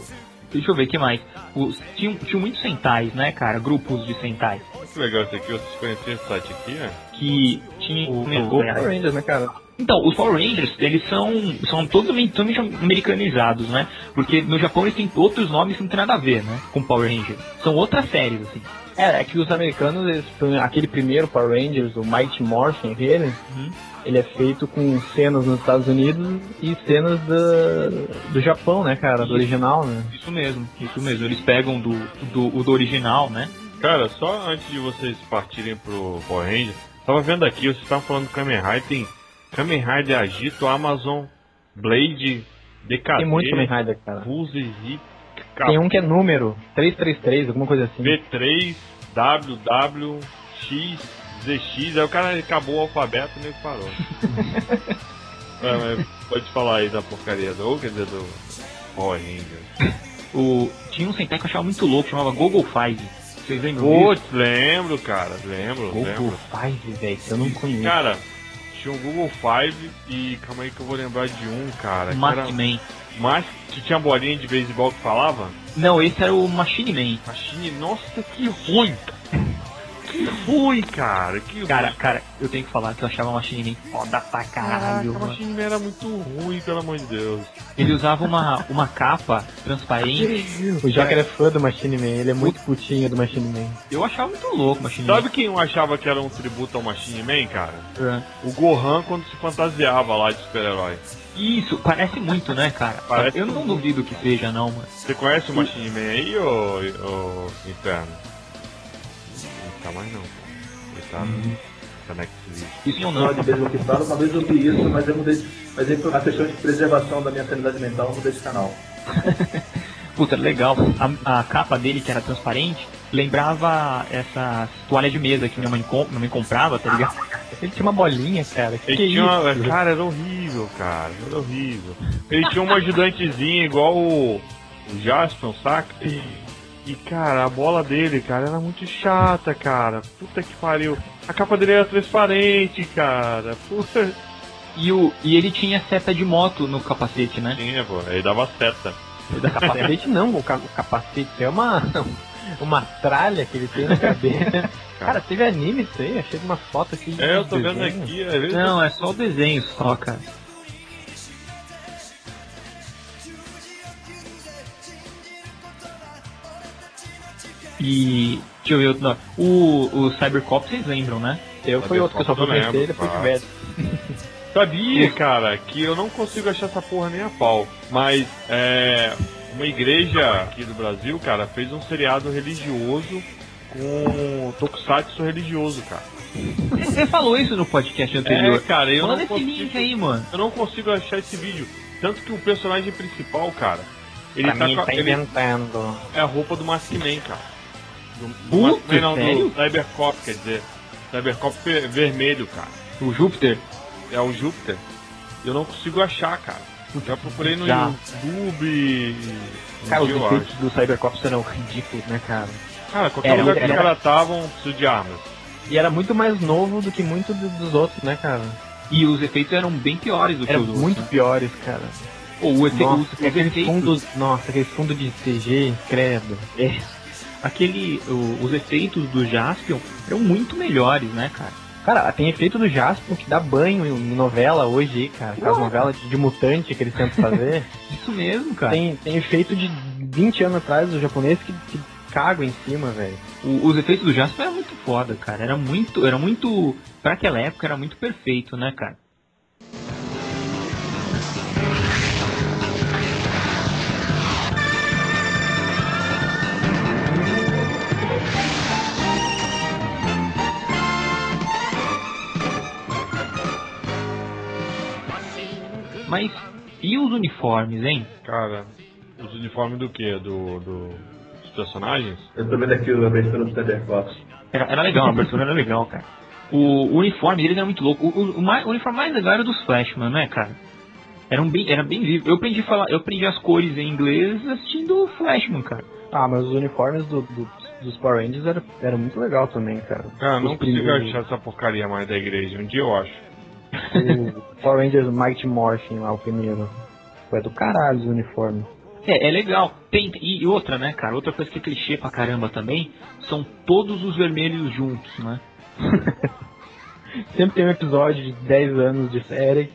Deixa eu ver o que mais. Os... Tinham, tinham muitos sentais, né, cara? Grupos de sentais. Que legal isso aqui, vocês conheciam esse site aqui, né? Que tinha. O, o Power Rangers, né, cara? Então, os Power Rangers, eles são, são totalmente, totalmente americanizados, né? Porque no Japão eles têm outros nomes que não tem nada a ver, né? Com Power Rangers. São outras séries, assim. É, é que os americanos, eles, aquele primeiro Power Rangers, o Mighty Morphin dele, Uhum. ele é feito com cenas nos Estados Unidos e cenas do, do Japão, né, cara? Do Isso. original, né? Isso mesmo, isso mesmo. Eles pegam do, do, o do original, né? Cara, só antes de vocês partirem pro Power Ranger, tava vendo aqui, vocês estavam falando do Kamen Rider, tem Kamen Rider Agito, Amazon, Blade, DKT, Tem muito Kamen Rider, cara. Pulse, Tem um que é número 333, alguma coisa assim. V3, WW, X, ZX, aí o cara acabou o alfabeto e nem parou. é, mas pode falar aí da porcaria do, quer dizer, do Power Ranger. O, tinha um Sentai que eu achava muito louco, chamava Google Five. Vocês lembram disso? Putz, lembro, cara, lembro, Google lembro. Five, velho, que eu não conheço. Cara, tinha um Google Five e calma aí que eu vou lembrar de um, cara. Machine era Man. mais que tinha bolinha de beisebol que falava. Não, esse era o Machine Man. Machine, nossa, que ruim. Que ruim, cara. Que Cara, ruim. cara, eu tenho que falar que eu achava o Machine Man foda pra Caraca, caralho. a mano. Machine Man era muito ruim, pelo amor de Deus. Ele usava uma, uma capa transparente. O Joker é fã do Machine Man, ele é muito putinho do Machine Man. Eu achava muito louco o Machine Sabe quem eu achava que era um tributo ao Machine Man, cara? Man. O Gohan quando se fantasiava lá de super-herói. Isso, parece muito, né, cara? Parece eu não duvido que seja, não, mano. Você conhece o Machine Man aí, ô, ô Inferno? Não tá mais não. Ele tá, tá na Xvideos. Isso eu Não, não. de mesmo que fala, uma vez eu vi isso, mas eu mudei. Mas aí, por uma questão de preservação da minha sanidade mental, eu mudei de canal. Puta, legal. A, a capa dele, que era transparente, lembrava essa toalha de mesa que minha mãe, com, minha mãe comprava, tá ligado? Ele tinha uma bolinha, cara. Que Ele que é tinha uma, cara, era horrível, cara, era horrível. Ele tinha uma ajudantezinha igual o, o Jaspion, saca? E, cara, a bola dele, cara, era muito chata, cara. Puta que pariu. A capa dele era transparente, cara. Puta. E, o, e ele tinha seta de moto no capacete, né? Tinha, pô. Ele dava seta. Da capacete não, o capacete é uma, uma tralha que ele tem na cabeça. Cara, teve anime isso aí, achei umas fotos aqui. É, eu tô desenho. vendo aqui. Vezes Não, é só o desenho só, cara. E. Deixa eu ver outro nome. O, o Cybercop vocês lembram, né? Eu fui outro que eu só depois de claro. velho. Sabia, cara, que eu não consigo achar essa porra nem a pau. Mas é. Uma igreja aqui do Brasil, cara, fez um seriado religioso com tokusatsu religioso, cara. Você falou isso no podcast anterior. É, cara, eu Manda não esse consigo. link aí, mano. Eu não consigo achar esse vídeo. Tanto que o personagem principal, cara, ele Pra tá mim, com a, tá ele inventando. é a roupa do Maskman, cara. Do, do Puta, não, sério? do Cybercop, quer dizer. Cybercop ver- vermelho, cara. O Júpiter. É o Júpiter. Eu não consigo achar, cara. Já procurei no Já. YouTube. e- Cara, os efeitos do Cybercops eram ridículos, né, cara? Cara, qualquer Era- lugar que os era- caras estavam, preciso de armas. E era muito mais novo do que muitos do- dos outros, né, cara? E os efeitos eram bem piores do que Eram os outros. muito né? piores, cara. O efe... Nossa, os, os aqueles efeitos. fundos, nossa, aqueles fundos de CG, credo. É. Aquele. o- os efeitos do Jaspion eram muito melhores, né, cara? Cara, tem efeito do Jasper que dá banho em novela hoje aí, cara. Aquelas novelas de, de mutante que eles tentam fazer. Isso mesmo, cara. tem, tem efeito de 20 anos atrás do japonês que, que cagam em cima, velho. Os efeitos do Jasper eram muito foda, cara. Era muito. Era muito. Pra aquela época era muito perfeito, né, cara? Mas e os uniformes, hein? Cara, os uniformes do que? Do, do, dos personagens? Eu tô vendo aqui a abertura do Thundercats. Era, era legal, a abertura era legal, cara. O, o uniforme deles era muito louco. O, o, o mais- o uniforme mais legal era dos Flashman, né, cara? Era, um bem, era bem vivo. Eu aprendi a falar, eu aprendi as cores em inglês assistindo o Flashman, cara. Ah, mas os uniformes do, do- dos Power Rangers era, era muito legal também, cara. Cara, não Os consigo primeiros- achar essa porcaria mais da igreja. Um dia eu acho. O Power Rangers Mighty Morphin lá, o primeiro. Foi do caralho os uniformes. É, é legal. Tem, e outra, né, cara? Outra coisa que é clichê pra caramba também são todos os vermelhos juntos, né? Sempre tem um episódio de 10 anos de série,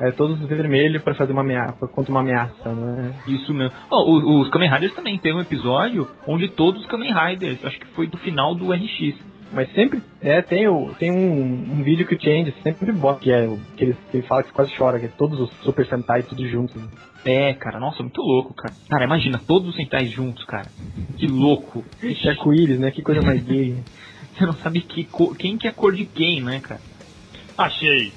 é todos vermelhos pra fazer uma ameaça, contra uma ameaça, né? Isso mesmo. Os, os Kamen Riders também tem um episódio onde todos os Kamen Riders, acho que foi do final do RX. Mas sempre, é, tem, o, tem um, um vídeo que o Change sempre bota, que, é, o- que, ele, que ele fala que quase chora, que é todos os Super Sentai tudo juntos. É, cara, nossa, muito louco, cara. Cara, imagina, todos os centais juntos, cara. Que louco. Ixi, arco-íris, né? Que coisa mais gay. Você não sabe que cor- quem que é a cor de quem, né, cara? Achei!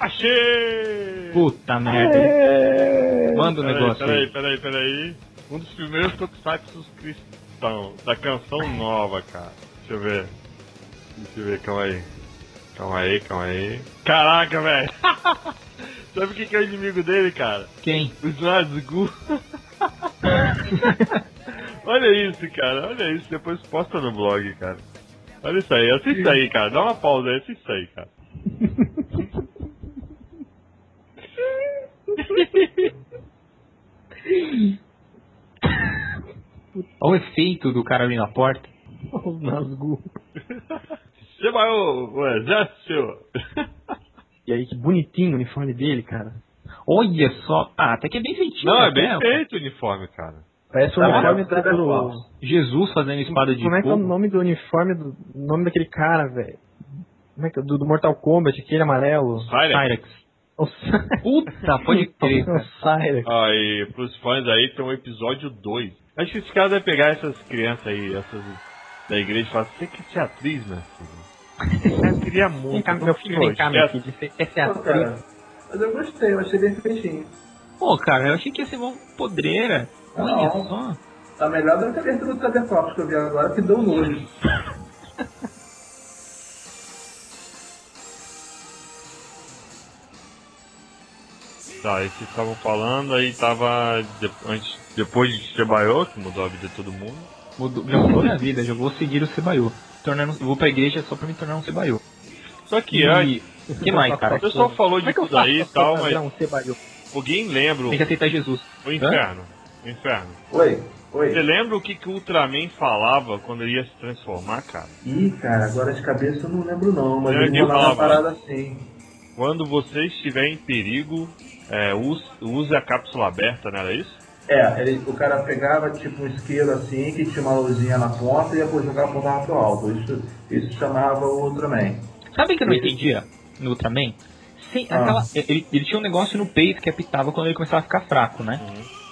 Achei! Puta merda. É... Manda o Peraí, negócio peraí, aí. peraí, peraí. Um dos primeiros tokusatsu cristãos, da canção nova, cara. Deixa eu ver. Deixa eu ver, calma aí. Calma aí, calma aí. Caraca, velho! Sabe o que que é o inimigo dele, cara? Quem? Os Nazgûl. olha isso, cara, olha isso. Depois posta no blog, cara. Olha isso aí, assista isso aí, cara. Dá uma pausa aí, assista isso aí, cara. Olha o efeito do cara ali na porta. Os Nazgûl. Vai o, o exército. E aí, que bonitinho o uniforme dele, cara. Olha só. Ah, até que é bem feitinho. Não, é até, bem ó. feito o uniforme, cara. Parece o Tá uniforme que o do... Cybercops. Jesus fazendo espada de Como é que é o nome do uniforme do o nome daquele cara, velho? Como é que é? Do, do Mortal Kombat, aquele amarelo. Cyrex. Puta, pode crer. O Cyrex. Ah, e pros fãs aí tem o episódio 2. Acho que esse cara vai pegar essas crianças aí, essas da igreja e falar, você quer ser atriz, meu filho? Eu queria muito. Vem cá, meu filho, vem cá, meu filho. Você quer ser Pô, cara, atriz? mas eu gostei, eu achei bem feitinho. Pô, cara, eu achei que ia ser uma podreira. Olha Não. só. Tá melhor do que a abertura do Cybercops que eu vi agora, que deu nojo. Tá, aí vocês estavam falando, aí tava de- antes, depois de Chebaio, que mudou a vida de todo mundo. Mudou, mudou minha vida, já vou seguir o Sebayu. Tornando, vou pra igreja só pra me tornar um Sebayu. Só que E antes, o que mais, cara? o pessoal falou é que eu tudo aí e tal, mas um alguém lembra Tem que aceitar Jesus. o inferno? O inferno. Oi, oi. Você lembra o que, que o Ultraman falava quando ele ia se transformar, cara? Ih, cara, agora de cabeça eu não lembro não, mas Eu ele falava uma parada assim. Quando você estiver em perigo, é, use, use a cápsula aberta, não era isso? É, ele, o cara pegava tipo um isqueiro assim, que tinha uma luzinha na ponta e depois jogava apontava pro alto. Isso, isso chamava o Ultraman. Sabe o que eu não entendia no Ultraman? Sem, Ah. aquela, ele, ele tinha um negócio no peito que apitava quando ele começava a ficar fraco, né?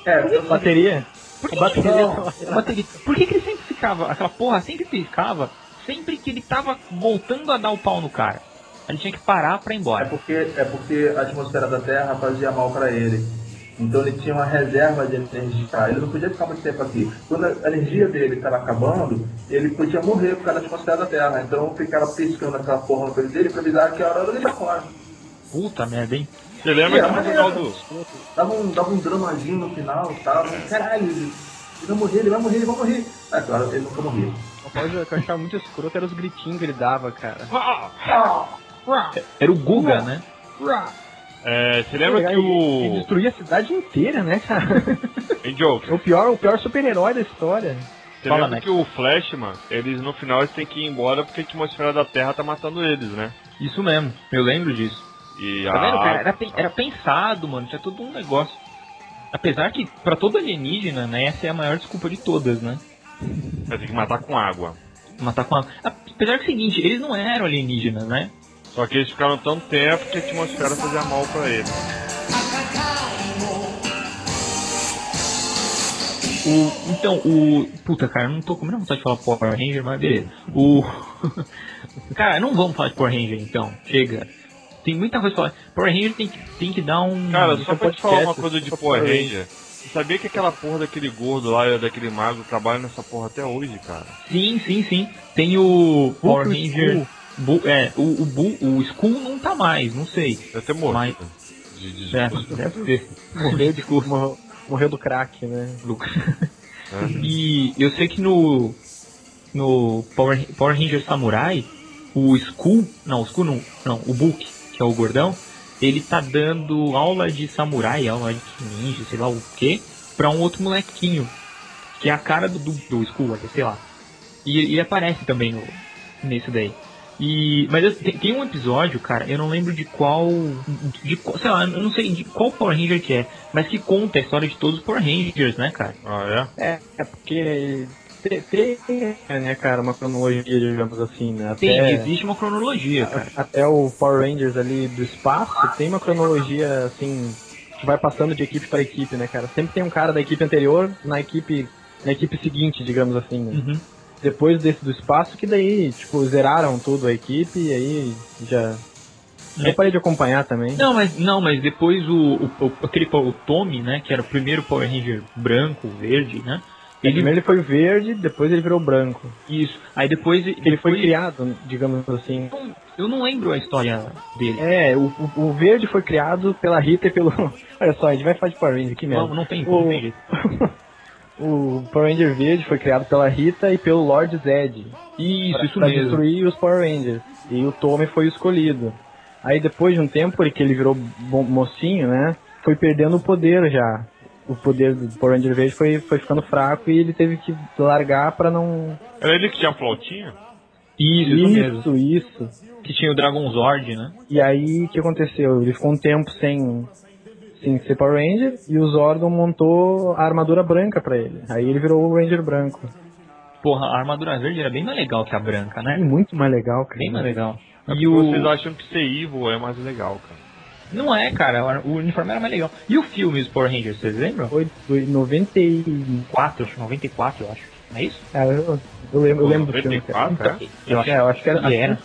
É, eu Bateria? Por que, A bateria que- a bateria- Por que, que ele sempre ficava, aquela porra sempre ficava, sempre que ele tava voltando a dar o pau no cara? Ele tinha que parar pra ir É embora. porque, é porque a atmosfera da Terra fazia mal para ele. Então ele tinha uma reserva de energia. Ele não podia ficar muito tempo aqui. Quando a energia dele estava acabando, ele podia morrer por causa da atmosfera da Terra. Então ficava piscando aquela porra no peito dele para avisar que a hora dele ia fora. Puta merda, hein? Você lembra É, que no final é- do. Dava um, dava um dramazinho no final, tava. Caralho, ele vai morrer, ele vai morrer, ele vai morrer. Ah, claro, ele nunca morria. Uma coisa que eu achava muito escroto era os gritinhos que ele dava, cara. Era o Guga, né? É, você lembra que Ele o. destruía a cidade inteira, né, cara? É o pior, o pior super-herói da história. você Fala, lembra Max. que o Flashman, eles no final eles têm que ir embora porque a atmosfera da Terra tá matando eles, né? Isso mesmo, eu lembro disso. E Tá vendo, a- cara? Era, era pensado, mano, tinha todo um negócio. Apesar que, pra todo alienígena, né, essa é a maior desculpa de todas, né? Vai ter que matar com água. Matar com a... Apesar que é o seguinte, eles não eram alienígenas, né? Só que eles ficaram tanto tempo que a atmosfera fazia mal pra eles. O, então, o. Puta, cara, eu não tô com a menor vontade de falar Power Ranger, mas beleza. O. cara, não vamos falar de Power Ranger então. Chega. Tem muita coisa pra falar. Power Ranger tem que, tem que dar um. Cara, só é pra te falar uma coisa de é Power Ranger. Você sabia que aquela porra daquele gordo lá, e daquele magro, trabalha nessa porra até hoje, cara? Sim, sim, sim. Tem o Power Ranger. Bu, é, o, o, Bu, o Skull não tá mais, não sei. Deve ter morrido. Mas- De, de, É, deve ter. Morreu de morreu, morreu do crack, né? né? E eu sei que no. No Power, Power Ranger Samurai, o Skull. Não, o Skull não. Não, o Book, que é o gordão, ele tá dando aula de samurai, aula de ninja, sei lá o que, pra um outro molequinho. Que é a cara do, do, do Skull, sei lá. E ele aparece também no, nesse daí. E, mas eu- tem, tem um episódio, cara, eu não lembro de qual, de qual, sei lá, eu não sei de qual Power Ranger que é, mas que conta a história de todos os Power Rangers, né, cara? Ah, é? É, é porque tem, tem, né, cara, uma cronologia, digamos assim, né? Tem, Até, existe uma cronologia, cara. até o Power Rangers ali do espaço, tem uma cronologia, assim, que vai passando de equipe para equipe, né, cara? Sempre tem um cara da equipe anterior na equipe, na equipe seguinte, digamos assim, né? Uhum. Depois desse do espaço, que daí, tipo, zeraram tudo a equipe e aí já... É. Eu parei de acompanhar também. Não, mas não, mas depois o, o, o- aquele o Tommy, né, que era o primeiro Power Ranger branco, verde, né? Ele, Ele primeiro ele foi verde, depois ele virou branco. isso. Aí depois Ele foi depois- criado, digamos assim. Eu não lembro a história dele. É, o, o, o verde foi criado pela Rita e pelo. Olha só, a gente vai falar de Power Ranger aqui mesmo. não, não tem, O- tem jeito. o Power Ranger verde foi criado pela Rita e pelo Lord Zed. Isso, pra, isso pra mesmo. destruir os Power Rangers. E o Tommy foi escolhido. Aí depois de um tempo que ele virou mocinho, né? Foi perdendo o poder já. O poder do Power Ranger verde foi, foi ficando fraco e ele teve que largar pra não. Era ele que tinha a flautinha? Isso, isso mesmo. Isso, isso. Que tinha o Dragon Zord, né? E aí o que aconteceu? Ele ficou um tempo sem, sem ser Power Ranger e o Zordon montou a armadura branca pra ele. Aí ele virou o Ranger branco. Porra, a armadura verde era bem mais legal que a branca, É né? muito mais legal, cara. Bem mais legal. É E o... vocês acham que ser evil é mais legal, cara. Não é, cara, o uniforme era mais legal. E o filme dos Power Rangers, vocês lembram? Foi em 90 e... 4, acho, 94, eu acho. Não é isso? Ah, eu, eu lembro, eu lembro do filme. 94, é? Eu acho, É, eu acho que era- que era.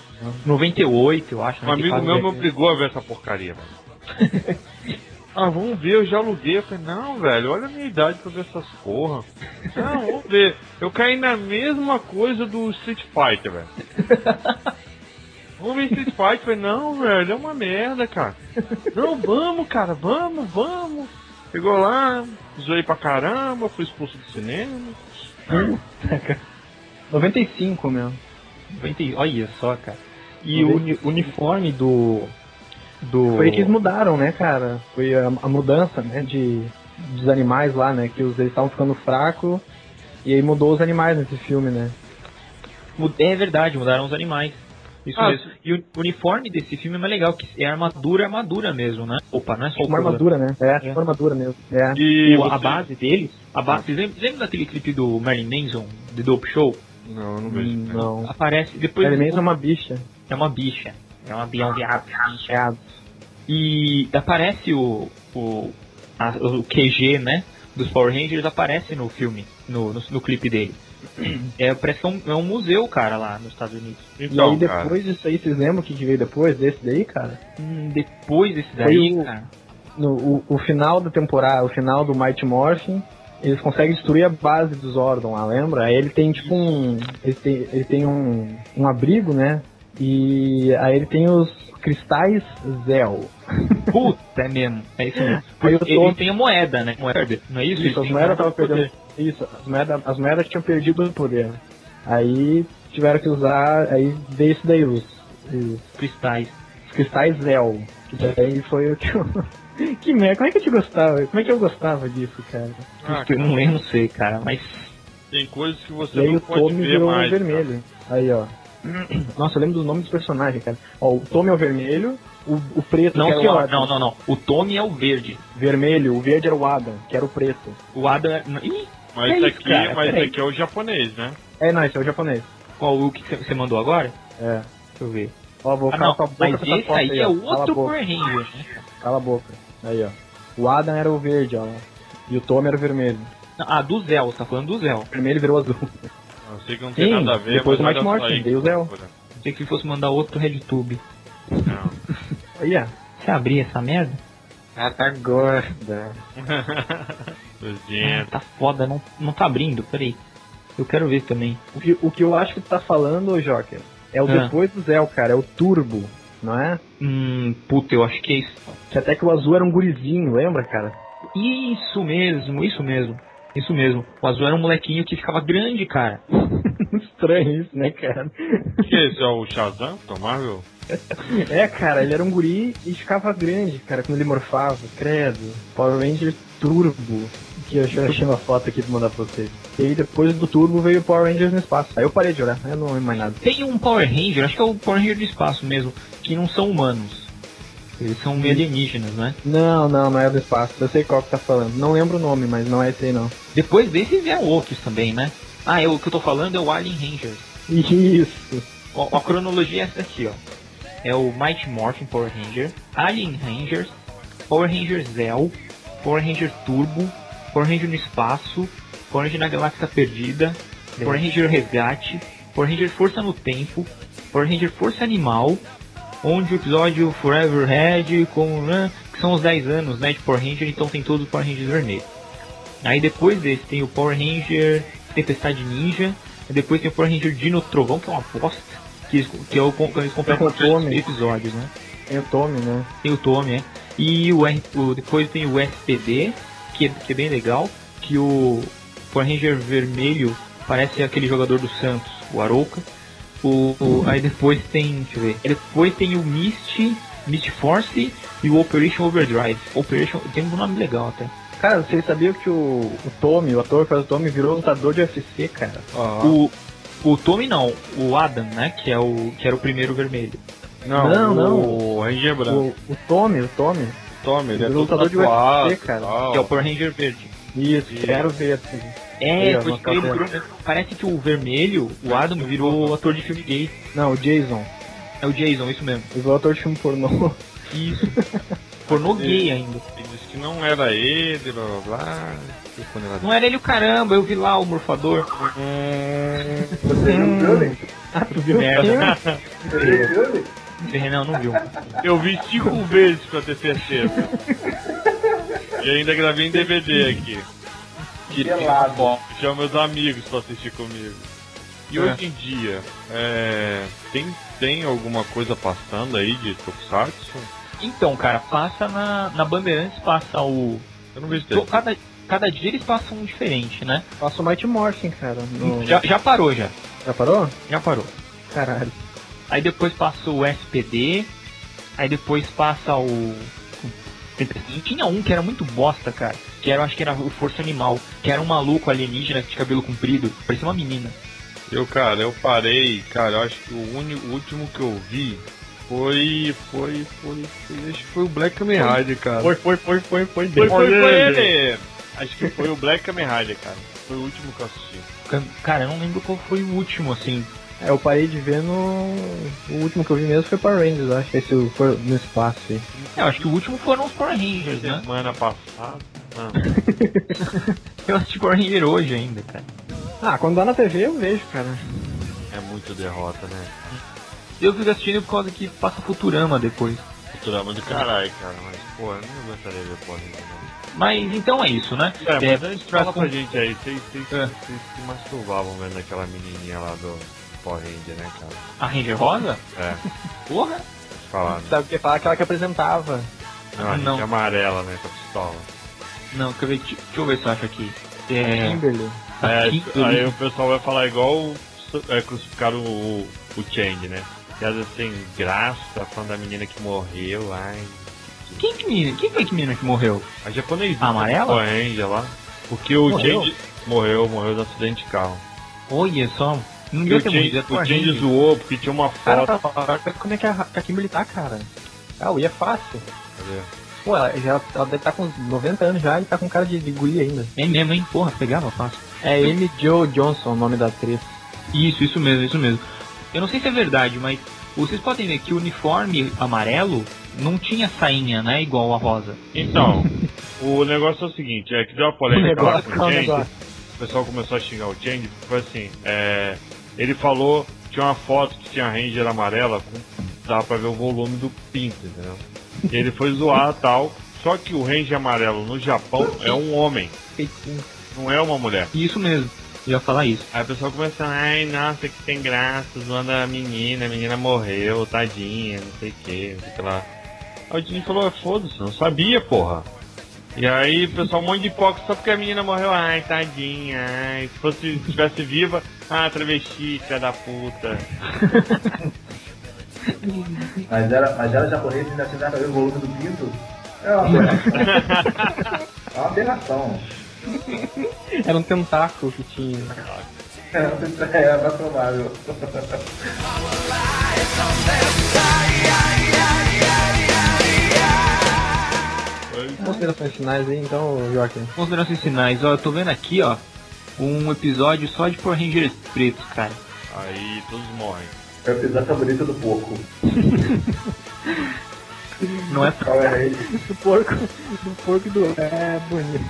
98, eu acho. Um amigo 94, meu me obrigou a ver essa porcaria, velho. ah, vamos ver, eu já aluguei. Eu falei, não, velho, olha a minha idade pra ver essas porra. Não, vamos ver. Eu caí na mesma coisa do Street Fighter, velho. Vamos ver Street Fighter. Eu falei, não, velho, é uma merda, cara. Não, vamos, cara, vamos, vamos. Chegou lá, zoei pra caramba, fui expulso do cinema. Puta, cara. 95, meu. 90, olha só, cara. E o uni- uniforme do. Do. Foi que eles mudaram, né, cara? Foi a, a mudança, né, de dos animais lá, né? Que os, eles estavam ficando fracos e aí mudou os animais nesse filme, né? É verdade, mudaram os animais. Isso Ah, mesmo. E o uniforme desse filme é mais legal, que é armadura, armadura mesmo, né? Opa, não é só Uma armadura, né? É, É. uma armadura mesmo. É. E O- a base deles, a base, vocês lembram, lembram daquele clipe do Marilyn Manson, The Dope Show? Não, eu não vejo. Hum, Não. Aparece depois. Ele mesmo é uma bicha. É uma bicha. É um viado. É. E aparece o, o, a- o QG, né? Dos Power Rangers aparece no filme, no, no, no clipe dele. É, parece que é um, é um museu, cara, lá nos Estados Unidos. E Então, aí cara, depois disso aí, vocês lembram o que que veio depois desse daí, cara? Hum, depois desse daí, o- cara. No, o, o final da temporada, o final do Mighty Morphin, eles conseguem destruir a base dos Zordon lá, lembra? Aí ele tem tipo um. Ele tem, ele tem um, um abrigo, né? E aí ele tem os cristais Zell. Puta, é mesmo. É isso mesmo. Aí eu Ele tô- tem a moeda, né? Moeda, não é isso? Isso, as moedas estavam poder. perdendo. Isso, as moedas, as moedas tinham perdido o poder. Aí tiveram que usar. Aí veio isso daí, os, os Cristais. cristais Zell. Que daí foi o que eu. Que merda, como é que eu te gostava? Como é que eu gostava disso, cara? ah, eu não lembro, não sei, cara, mas. tem coisas que você E aí não o pode Tommy ver virou mais. vermelho. Aí, ó. Nossa, eu lembro dos nomes dos personagens, cara. Ó, o Tommy é o vermelho, o, o preto Não, que era o senhor, Adam. não, não, não. O Tommy é o verde. Vermelho, o verde era o Adam, que era o preto. O Adam é. Ih, Mas É esse isso, aqui, cara, mas esse aqui é o japonês, né? É, não, esse é o japonês. qual o que você mandou agora? É. Deixa eu ver. Ó, vou Ah, não, mas esse aí é ó. outro Cala a boca, Power Ranger, né? cala a boca. Aí, ó. O Adam era o verde, ó. E o Tommy era o vermelho. Ah, do Zell, você tá falando do Zell. O vermelho virou azul. Eu sei que não tem Sim, nada a ver, depois mas do olha Morphin, aí. veio o Zell. loucura. Pensei que fosse mandar outro RedTube. Não. Aí, ó. Você abrir essa merda? Ah, tá gorda. Ah, tá foda, não, não tá abrindo, peraí. Eu quero ver também. O que, o que eu acho que tu tá falando, Joker, é o Ah. depois do Zell, cara. É o Turbo, não é? Hum, puta, eu acho que é isso. Que até que o azul era um gurizinho, lembra, cara? Isso mesmo, isso mesmo. Isso mesmo. O Azul era um molequinho que ficava grande, cara. Estranho isso, né, cara? que esse é o Shazam, do Marvel? É, cara, ele era um guri e ficava grande, cara, quando ele morfava. Credo. Power Ranger Turbo. Que eu achei- achei uma foto aqui pra mandar pra vocês. E aí depois do Turbo veio o Power Rangers no espaço. Aí eu parei de olhar, eu não lembro mais nada. Tem um Power Ranger, acho que é o Power Ranger do espaço mesmo, que não são humanos. Eles são meio alienígenas, né? Não, não, não é do espaço. Eu sei qual que tá falando. Não lembro o nome, mas não é esse aí não. Depois desses vieram outros também, né? Ah, é, o que eu tô falando é o Alien Rangers. Isso. Ó, a cronologia é essa aqui, ó. É o Mighty Morphin Power Ranger, Alien Rangers, Power Ranger Zell, Power Ranger Turbo, Power Ranger no Espaço, Power Ranger na Galáxia Perdida, Power Ranger Resgate, Power Ranger Força no Tempo, Power Ranger Força Animal, onde o episódio Forever Red, com, né, que são os 10 anos né, de Power Ranger, então tem todos os Power Rangers vermelhos. Aí depois desse tem o Power Ranger Tempestade Ninja, e depois tem o Power Ranger Dino Trovão, que é uma bosta, que, que é o que eles completam É com o Tommy. episódios, né? Tem o Tommy, né? Tem o Tommy, é. E o, R- o- depois tem o SPD, que é, que é bem legal, que o Power Ranger vermelho parece aquele jogador do Santos, o Arouca. O, o- aí depois tem, deixa eu ver, depois tem o Mist, Mist Force e o Operation Overdrive. Operation, tem um nome legal até. Cara, vocês sabiam que o, o Tommy, o ator que faz o Tommy, virou lutador de UFC, cara? O, o Tommy não, o Adam, né, que, é o, que era o primeiro vermelho. Não, Não, não. o Ranger Branco. O, o Tommy, o Tommy, Tommy, ele é Ele é lutador de UFC, cara. tal. Que é o Power Ranger verde. Isso, Isso. era o verde. É, Aí, ele cópia. virou mesmo. Parece que o vermelho, o Adam, virou ator de filme gay. Não, o Jason. É o Jason, isso mesmo. Ele virou ator de filme pornô. Isso. Pornô gay ainda. Ele disse que não era ele, blá blá blá. Não era ele o caramba, eu vi lá o morfador. Você viu o filme? Ah, tu viu? Merda. Você viu o filme? Esse Renan não viu. Eu vi cinco vezes pra ter certeza. E ainda gravei em DVD aqui. Gelado. Chama meus amigos pra assistir comigo. E É. hoje em dia, é, tem, tem alguma coisa passando aí de Tokusatsu? Então, cara, passa na, na Bandeirantes, passa o. Eu não vejo to- cada, cada dia eles passam um diferente, né? Passa o Mighty Morphin, cara. no- Já, já parou, já. Já parou? Já parou. Caralho. Aí depois passa o SPD. Aí depois passa o. E tinha um que era muito bosta, cara. Que era, eu acho que era o Força Animal. Que era um maluco alienígena de cabelo comprido. Parecia uma menina. Eu, cara, eu parei, cara, eu acho que o, único, o último que eu vi foi. Foi. Foi. foi acho que foi o Black Kamen Rider, cara. foi, foi, foi, foi. foi, foi, foi ele! Acho que foi o Black Kamen Rider, cara. Foi o último que eu assisti. Cara, eu não lembro qual foi o último, assim. É, eu parei de ver no. O último que eu vi mesmo foi Power Rangers, acho. Esse foi no espaço aí. É, eu acho que o último foram os Power Rangers, né? Semana passada. Não. Eu assisti Power Ranger hoje ainda, cara. Ah, quando dá na TV eu vejo, cara. É muito derrota, né? Eu fico assistindo por causa que passa Futurama depois. Futurama do caralho, cara. Mas, pô, eu não gostaria de ver porra nenhuma. Mas então é isso, né? É, É, mas antes pra fala pra con- gente aí, vocês, É. se masturbavam vendo aquela menininha lá do Power Ranger, né, cara? A Ranger Rosa? É, Porra! falar, né? Sabe o que fala? Aquela que apresentava. Não, a é amarela, né, com a pistola. Não, quer ver, deixa deixa eu ver se eu acho aqui. É. Kimberly. Aí, Kimberly. aí o pessoal vai falar igual é, crucificaram o, o Change, né? Que às vezes tem graça, tá falando da menina que morreu, ai. Quem que menina? Quem foi que menina que morreu? A japonesa. A amarela? O Ranger lá. Porque o Morreu? Change morreu, morreu no acidente de carro. Olha só. Devia o é Power o Ranger. zoou porque tinha uma Cara, foto. tá, tá, como é que a, Kimberly tá, cara? Ah, o I é fácil. Cadê? Pô, ela, já, ela deve estar com uns 90 anos já e tá com cara de, de guri ainda. É mesmo, hein? Porra, pegava fácil. É Amy Jo Johnson o nome da atriz. Isso, isso mesmo, isso mesmo. Eu não sei se é verdade, mas vocês podem ver que o uniforme amarelo não tinha sainha, né? Igual a rosa. Então, o negócio é o seguinte, é que deu uma polêmica lá com o Change, negócio? o pessoal começou a xingar o Change, porque foi assim, é, ele falou, tinha uma foto que tinha a Ranger amarela, dava pra ver o volume do pinto, entendeu? E ele foi zoar tal, só que o Ranger amarelo no Japão é um homem, não é uma mulher. Isso mesmo. Eu ia falar isso. Aí o pessoal começa, ai, nossa, que tem graça, zoando a menina, a menina morreu, tadinha, não sei o que, não sei o que lá. Aí o Dini falou, "Ah, foda-se, não sabia, porra. E aí pessoal, um monte de hipócrita, só porque a menina morreu, ai, tadinha, ai, se fosse, se estivesse viva, ah, travesti, filha da puta. Mas era, mas era japonês e ainda assim ver o volume do pinto. É uma aberração. é uma aberração. Era um tentáculo que tinha. É, é mais provável. Considerações finais aí, então, Joaquim. Considerações finais, ó, eu tô vendo aqui, ó, um episódio só de Power Rangers pretos, cara. Aí todos morrem. É o episódio favorito do porco. Não é Qual é? Do porco. Do porco e do. É bonito.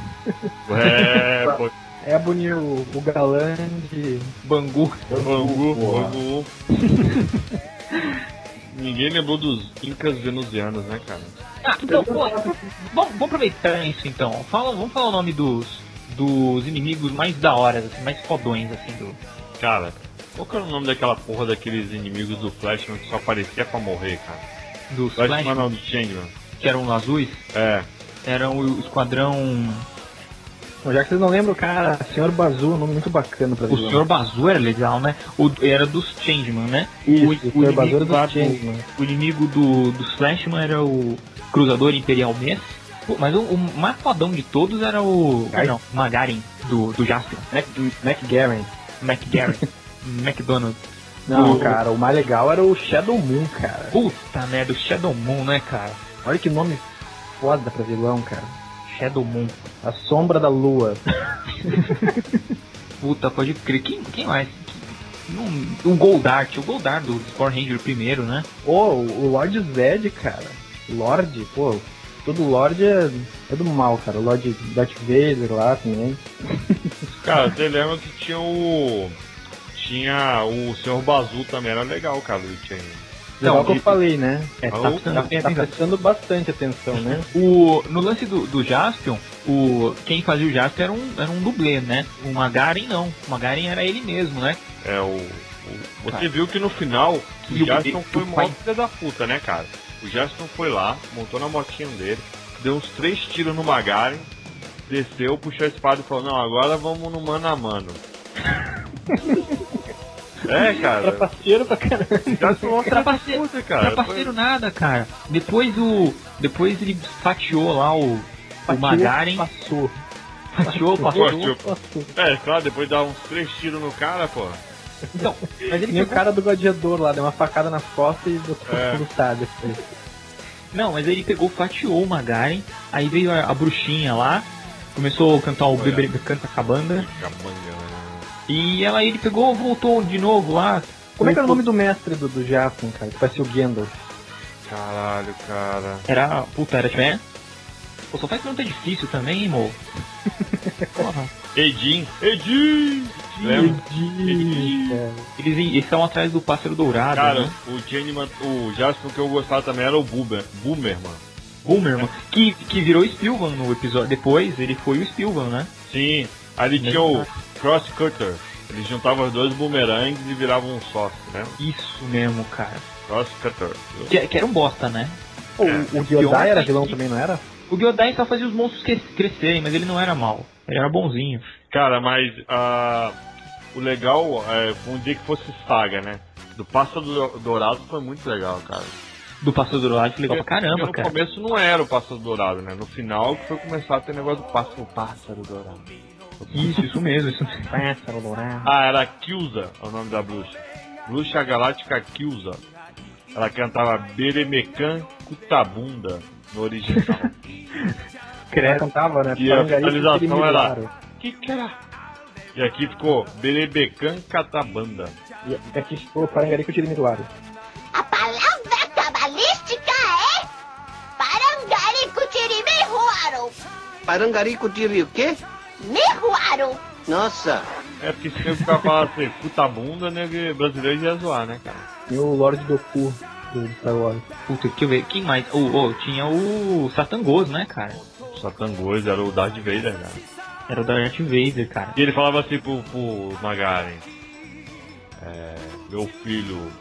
É, pô, É bonito o, o galã de. Bangu. Bangu, Porra. Bangu. Ninguém lembrou dos Incas venusianos, né, cara? Ah, então, pô, vamos, vamos aproveitar isso então. Fala, vamos falar o nome dos, dos inimigos mais da hora, assim, mais fodões, assim, do. Cara, qual que era o nome daquela porra daqueles inimigos do Flashman que só aparecia pra morrer, cara? Dos Flashman Flash, não, do Changeman. que eram azuis, É, eram o esquadrão. Bom, já que vocês não lembram, cara, Senhor Bazu, um nome muito bacana pra O. Sr. Bazu era legal, né? O, era dos Changeman, né? Isso, o, o Senhor Bazu era lá do Changeman. O inimigo do, dos Flashman era o Cruzador Imperial Mess. Mas o, o mais fodão de todos era o. Não, Magarin, do, do Jaspion. Mac, McGarren. McGarry. McDonald. Não, O- cara, o mais legal era o Shadow Moon, cara. Puta merda, o Shadow Moon, né, cara? Olha que nome foda pra vilão, cara. Shadow Moon. A Sombra da Lua. Puta, pode crer. Quem, quem mais? Não, o Goldart, o Goldart do Power Ranger primeiro, né? Pô, o Lord Zed, cara. Lorde, pô. Todo Lorde é, é do mal, cara. O Lord Darth Vader lá também. cara, você lembra que tinha o. Tinha o Sr. Bazu também, era legal, cara, do Changeman. Não, Legal que eu falei, né? É, tá, o- Tá, bem tá prestando bastante atenção, né? O, no lance do, do Jaspion, o, quem fazia o Jaspion era um, era um dublê, né? O Magaren não. O Magaren era ele mesmo, né? É, o. o- você viu que no final, o E o- Jaston e- foi o mó pai- filha da puta, né, cara? O Jaston foi lá, montou na motinha dele, deu uns três tiros no Magaren, desceu, puxou a espada e falou, não, agora vamos no mano a mano. é, cara. Trapaceiro pra caramba. Já Trapaceiro, puta, cara. trapaceiro nada, cara. Depois o. Depois ele fatiou lá o. O Magaren. Passou. Fatiou, passou. Fatiou. Passou. É, claro, depois de dar uns três tiros no cara, pô. Então, mas ele Nem o pegou, cara do gladiador lá, deu uma facada nas costas e botou É. lutar depois. Não, mas ele pegou, fatiou o Magaren, aí veio a, a bruxinha lá, começou a cantar o. Bebê Canta Cabanda, Cabanga. E ela ele pegou, voltou de novo lá. Como é que era o nome do mestre do, do Jason, cara? Que parecia o Gandalf. Caralho, cara. Era. Puta, era tipo. Pô, só faz pergunta difícil também, hein, mo? Porra. Edin. Edin! Lembra? Entendi. Eles eles estavam atrás do pássaro dourado, Cara, né? o Jennyman, o Jasper que eu gostava também era o Boomer, Boomer, mano. Boomerman, que, que virou Spielman no episódio. Depois ele foi o Spielman, né? Sim, ele tinha o Cross Cutter. Eles juntavam os dois boomerangues e viravam um só, né? Isso mesmo, cara. Cross Cutter. Que, que era um bosta, né? Pô, É. o, o Gyodai era vilão também, não era? O Gyodai só fazia os monstros cres- crescerem, mas ele não era mal. Ele era bonzinho. Cara, mas ah, o legal é, foi um dia que fosse saga, né? Do Pássaro Do- Dourado foi muito legal, cara. Do Pássaro Dourado foi legal pra caramba, no cara. começo não era o Pássaro Dourado, né? No final que foi começar a ter negócio do Pássaro, o Pássaro Dourado. Isso, isso mesmo. Isso. Pássaro dourado. Ah, era Kilza é o nome da bruxa. Bruxa Galáctica Kilza. Ela cantava Beremecan Cutabunda no original. Ela cantava, né? E a Parangarico, finalização Tirimiruaro. era- que que era? E aqui ficou Berebecan Catabanda. E aqui ficou Parangarico Tirimiruaro. A palavra cabalística é Parangarico-tirimiruaro. Parangarico tiri o quê? Miruaro. Nossa, É porque se o cara falasse assim, Cutabunda, né? que brasileiro ia zoar, né, cara? E o Lord Doku do Star Wars. Puta, deixa eu ver. Quem mais? Oh, oh, tinha o Satangoso, né, cara? Satangoz era o Darth Vader, cara. Era o Darth Vader, cara. E ele falava assim pro, pro Magaren: é, Meu filho,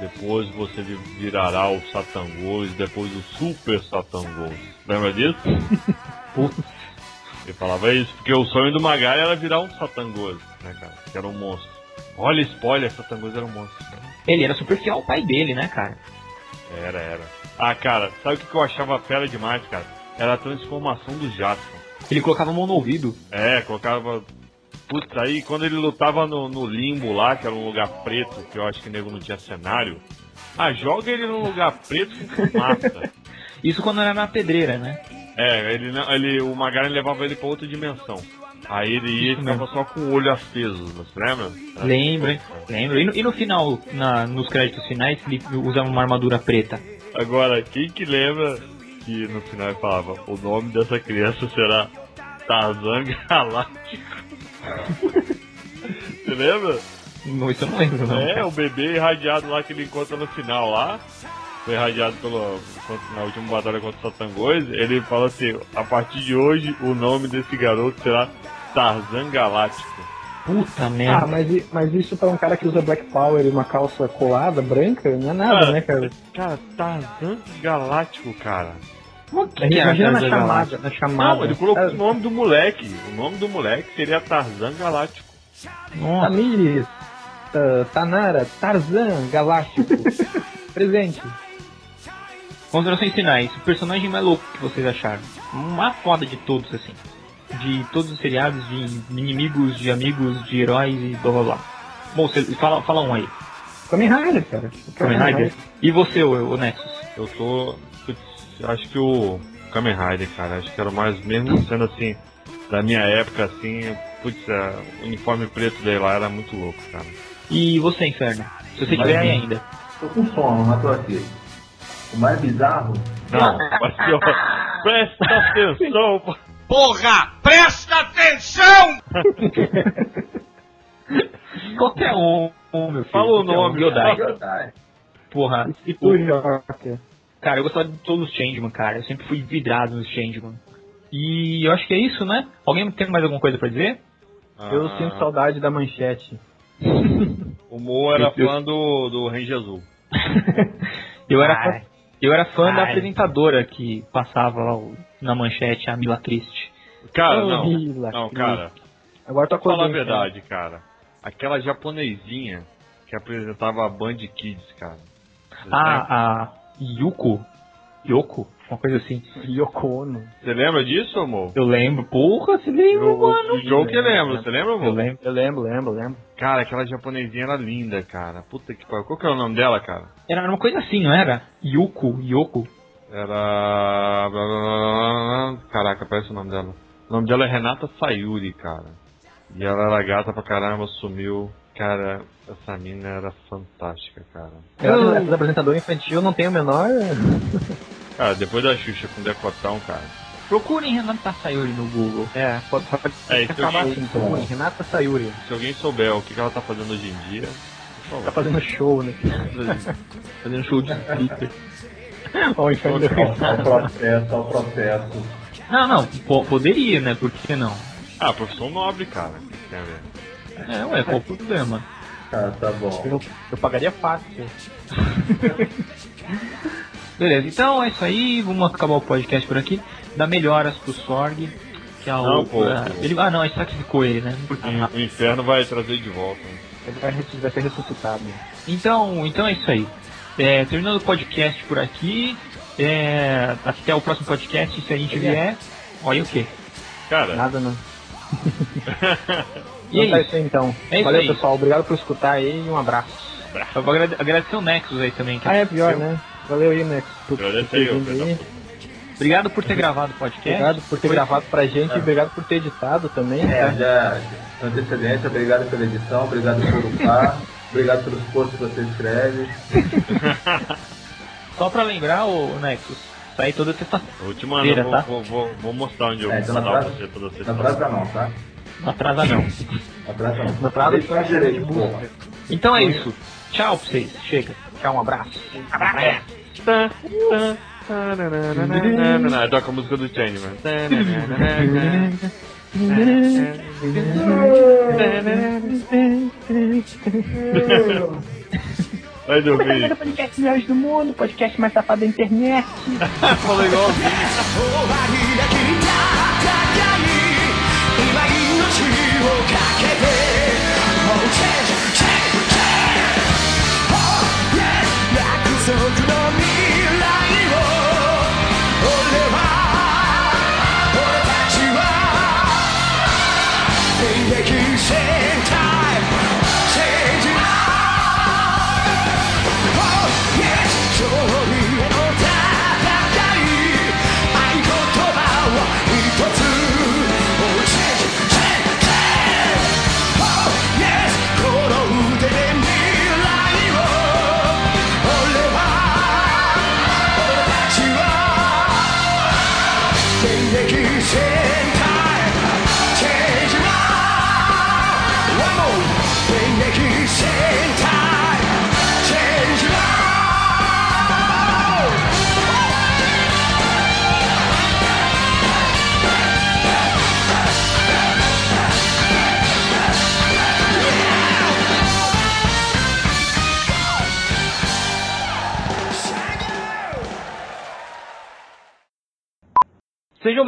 depois você virará o Satangoz, depois o Super Satangoz. Lembra disso? Putz. Ele falava isso, porque o sonho do Magaren era virar um Satangoz, né, cara? Que era um monstro. Olha, spoiler, Satangoz era um monstro. né? Ele era super fiel ao pai dele, né, cara? Era, era. Ah, cara, sabe o que eu achava fera demais, cara? Era a transformação do Jackson. Ele colocava a mão no ouvido. É, colocava. Putz, aí quando ele lutava no, no limbo lá, que era um lugar preto, que eu acho que o nego não tinha cenário. Ah, joga ele num lugar preto com fumaça. Isso quando era na pedreira, né? É, ele, não- ele, o Magaren levava ele pra outra dimensão. Aí ele ia e ficava só com o olho aceso, você lembra? Lembro, bom. lembro. E no, e no final, na, nos créditos finais, ele usava uma armadura preta. Agora, quem que lembra que no final ele falava o nome dessa criança será Tarzan Galáctico? Você lembra? Não, isso eu não lembro, não. É, cara. o bebê irradiado lá que ele encontra no final lá. Foi irradiado pelo, na última batalha contra o Satangoz. Ele fala assim: a partir de hoje o nome desse garoto será Tarzan Galáctico. Puta Ah, merda. mas, i- mas isso pra um cara que usa Black Power e uma calça colada, branca, não é nada, Ah, né, cara? Cara, Tarzan Galáctico, cara. que era Imagina na chamada, na chamada. Não, ele colocou Cara, o nome do moleque. O nome do moleque seria Tarzan Galáctico. Nossa. Tamires, Ta- Tanara, Tarzan, Galáctico. Presente. Considerações finais. O personagem mais louco que vocês acharam? Uma foda de todos, assim. De todos os seriados, de inimigos, de amigos, de heróis e blá blá blá. Bom, você, fala, fala um aí. Kamen Rider, cara. Kamen Rider. E você, o, o Nexus? Eu tô. putz, acho que o Kamen Rider, cara. Acho que era o mais, mesmo sendo assim, da minha época, assim. Putz, é, o uniforme preto dele lá era muito louco, cara. E você, Inferno? Se você Mas tiver aí ainda. Tô com sono, mas tô aqui. O mais bizarro Não, mas presta atenção, pô. Porra, presta atenção! Qualquer um, meu filho. Fala o nome. Yodai. Porra. E tu, Joker? Cara, eu gostava de todos os Changeman, cara. Eu sempre fui vidrado nos Changeman. E eu acho que é isso, né? Alguém tem mais alguma coisa pra dizer? Eu Ah, sinto saudade da manchete. O Mo era fã do, do Ranger Azul. Eu era fã, eu era fã da Ai. apresentadora que passava lá na manchete a Mila Triste. Cara, não. lacrei. Não, cara. Agora eu tô Vou falar a acordando. verdade, cara. Aquela japonesinha que apresentava a Band Kids, cara. Ah, a Yuko. Yoko? Uma coisa assim. Yoko Ono. Você lembra disso, amor? Eu lembro. Porra, você lembra, O, mano? o jogo que lembra, você lembra, amor? Eu lembro. Eu lembro, lembro, lembro. Cara, aquela japonesinha era linda, cara. Puta que pariu. Qual que era o nome dela, cara? Era uma coisa assim, não era? Yuko, Yoko. Era. Caraca, parece o nome dela. O nome dela é Renata Sayuri, cara. E ela era gata pra caramba, sumiu. Cara, essa mina era fantástica, cara. Ela, essa apresentadora infantil não tem o menor. Cara, depois da Xuxa com decotão, cara. Procurem Renata Sayuri no Google. É, pode, pode É, isso acabar eu- assim, então. Renata Sayuri. Se alguém souber o que ela tá fazendo hoje em dia. Tá fazendo show, né? Fazendo show de Twitter. Ó, o inferno do Olha o processo, olha o processo. Não, não, po- poderia, né? Por que não? Ah, profissão nobre, cara. Tem a ver? É, ué, qual o problema? Ah, tá bom. Eu, eu pagaria fácil. Beleza, então é isso aí, vamos acabar o podcast por aqui. Dá melhoras pro Sorg, que é o. Não, pô, ah, pô. ele, ah, não, ele sacrificou ele, né? O inferno vai trazer de volta. né? Ele vai, vai ser ressuscitado. Então, então é isso aí. É, terminando o podcast por aqui. É, até o próximo podcast, se a gente vier. Olha o quê? Cara, Nada não. E Então tá é isso aí então. É isso Valeu aí. pessoal, obrigado por escutar aí e um abraço. Eu vou agrade- agradecer o Nexus aí também. que Ah, é pior, assistiu. né? Valeu aí, Nex. Por, Agradece por aí, Obrigado por ter gravado o podcast. Obrigado por ter Foi- gravado pra gente e obrigado por ter editado também. É, tá? já, antecedência, obrigado pela edição, obrigado por upar, obrigado pelos posts que você escreve. Só pra lembrar, o Nexus, sai toda sexta-feira. Vira, eu vou, tá? vou, vou, vou mostrar onde eu É, vou então mandar não pra atrasa- você toda Não sexta-feira. atrasa não, tá? Não atrasa não. Não atrasa não. Não atrasa, direito, é porra. Então é isso. Tchau pra vocês. Chega. Tchau, um abraço. Aí toca a música do Changeman. Vai dormir. podcast melhores do mundo, podcast mais safado da internet. Falou igual.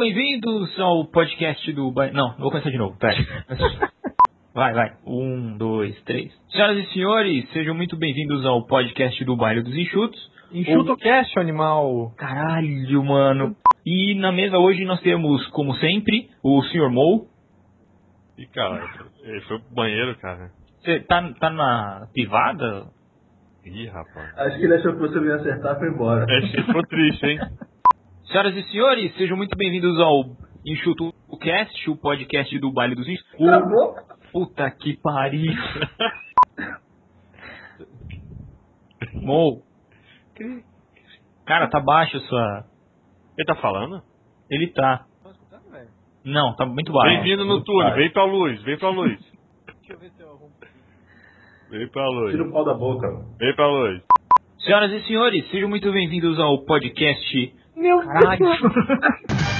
bem-vindos ao podcast do... Não, vou começar de novo. Pera. Vai, vai. Um, dois, três. Senhoras e senhores, sejam muito bem-vindos ao podcast do Baile dos Enxutos. Enxuta o cast, animal. Caralho, mano. E na mesa hoje nós temos, como sempre, o Sr. Mou. Ih, cara, ele foi pro banheiro, cara. Você tá, tá na privada? Ih, rapaz. Acho que ele achou que você ia acertar e foi embora. Esse ficou triste, hein? Senhoras e senhores, sejam muito bem-vindos ao Enxuto Cast, o podcast do Baile dos Enxutos. Puta que pariu. Mou. Cara, tá baixo a sua. Ele tá falando? Ele tá. Não, tá muito baixo. Bem-vindo no túnel, vem pra luz, vem pra luz. Deixa eu ver se eu arrumo. Vem pra luz, Tira o pau da boca. vem pra luz. Senhoras e senhores, sejam muito bem-vindos ao podcast. Meu Caralho.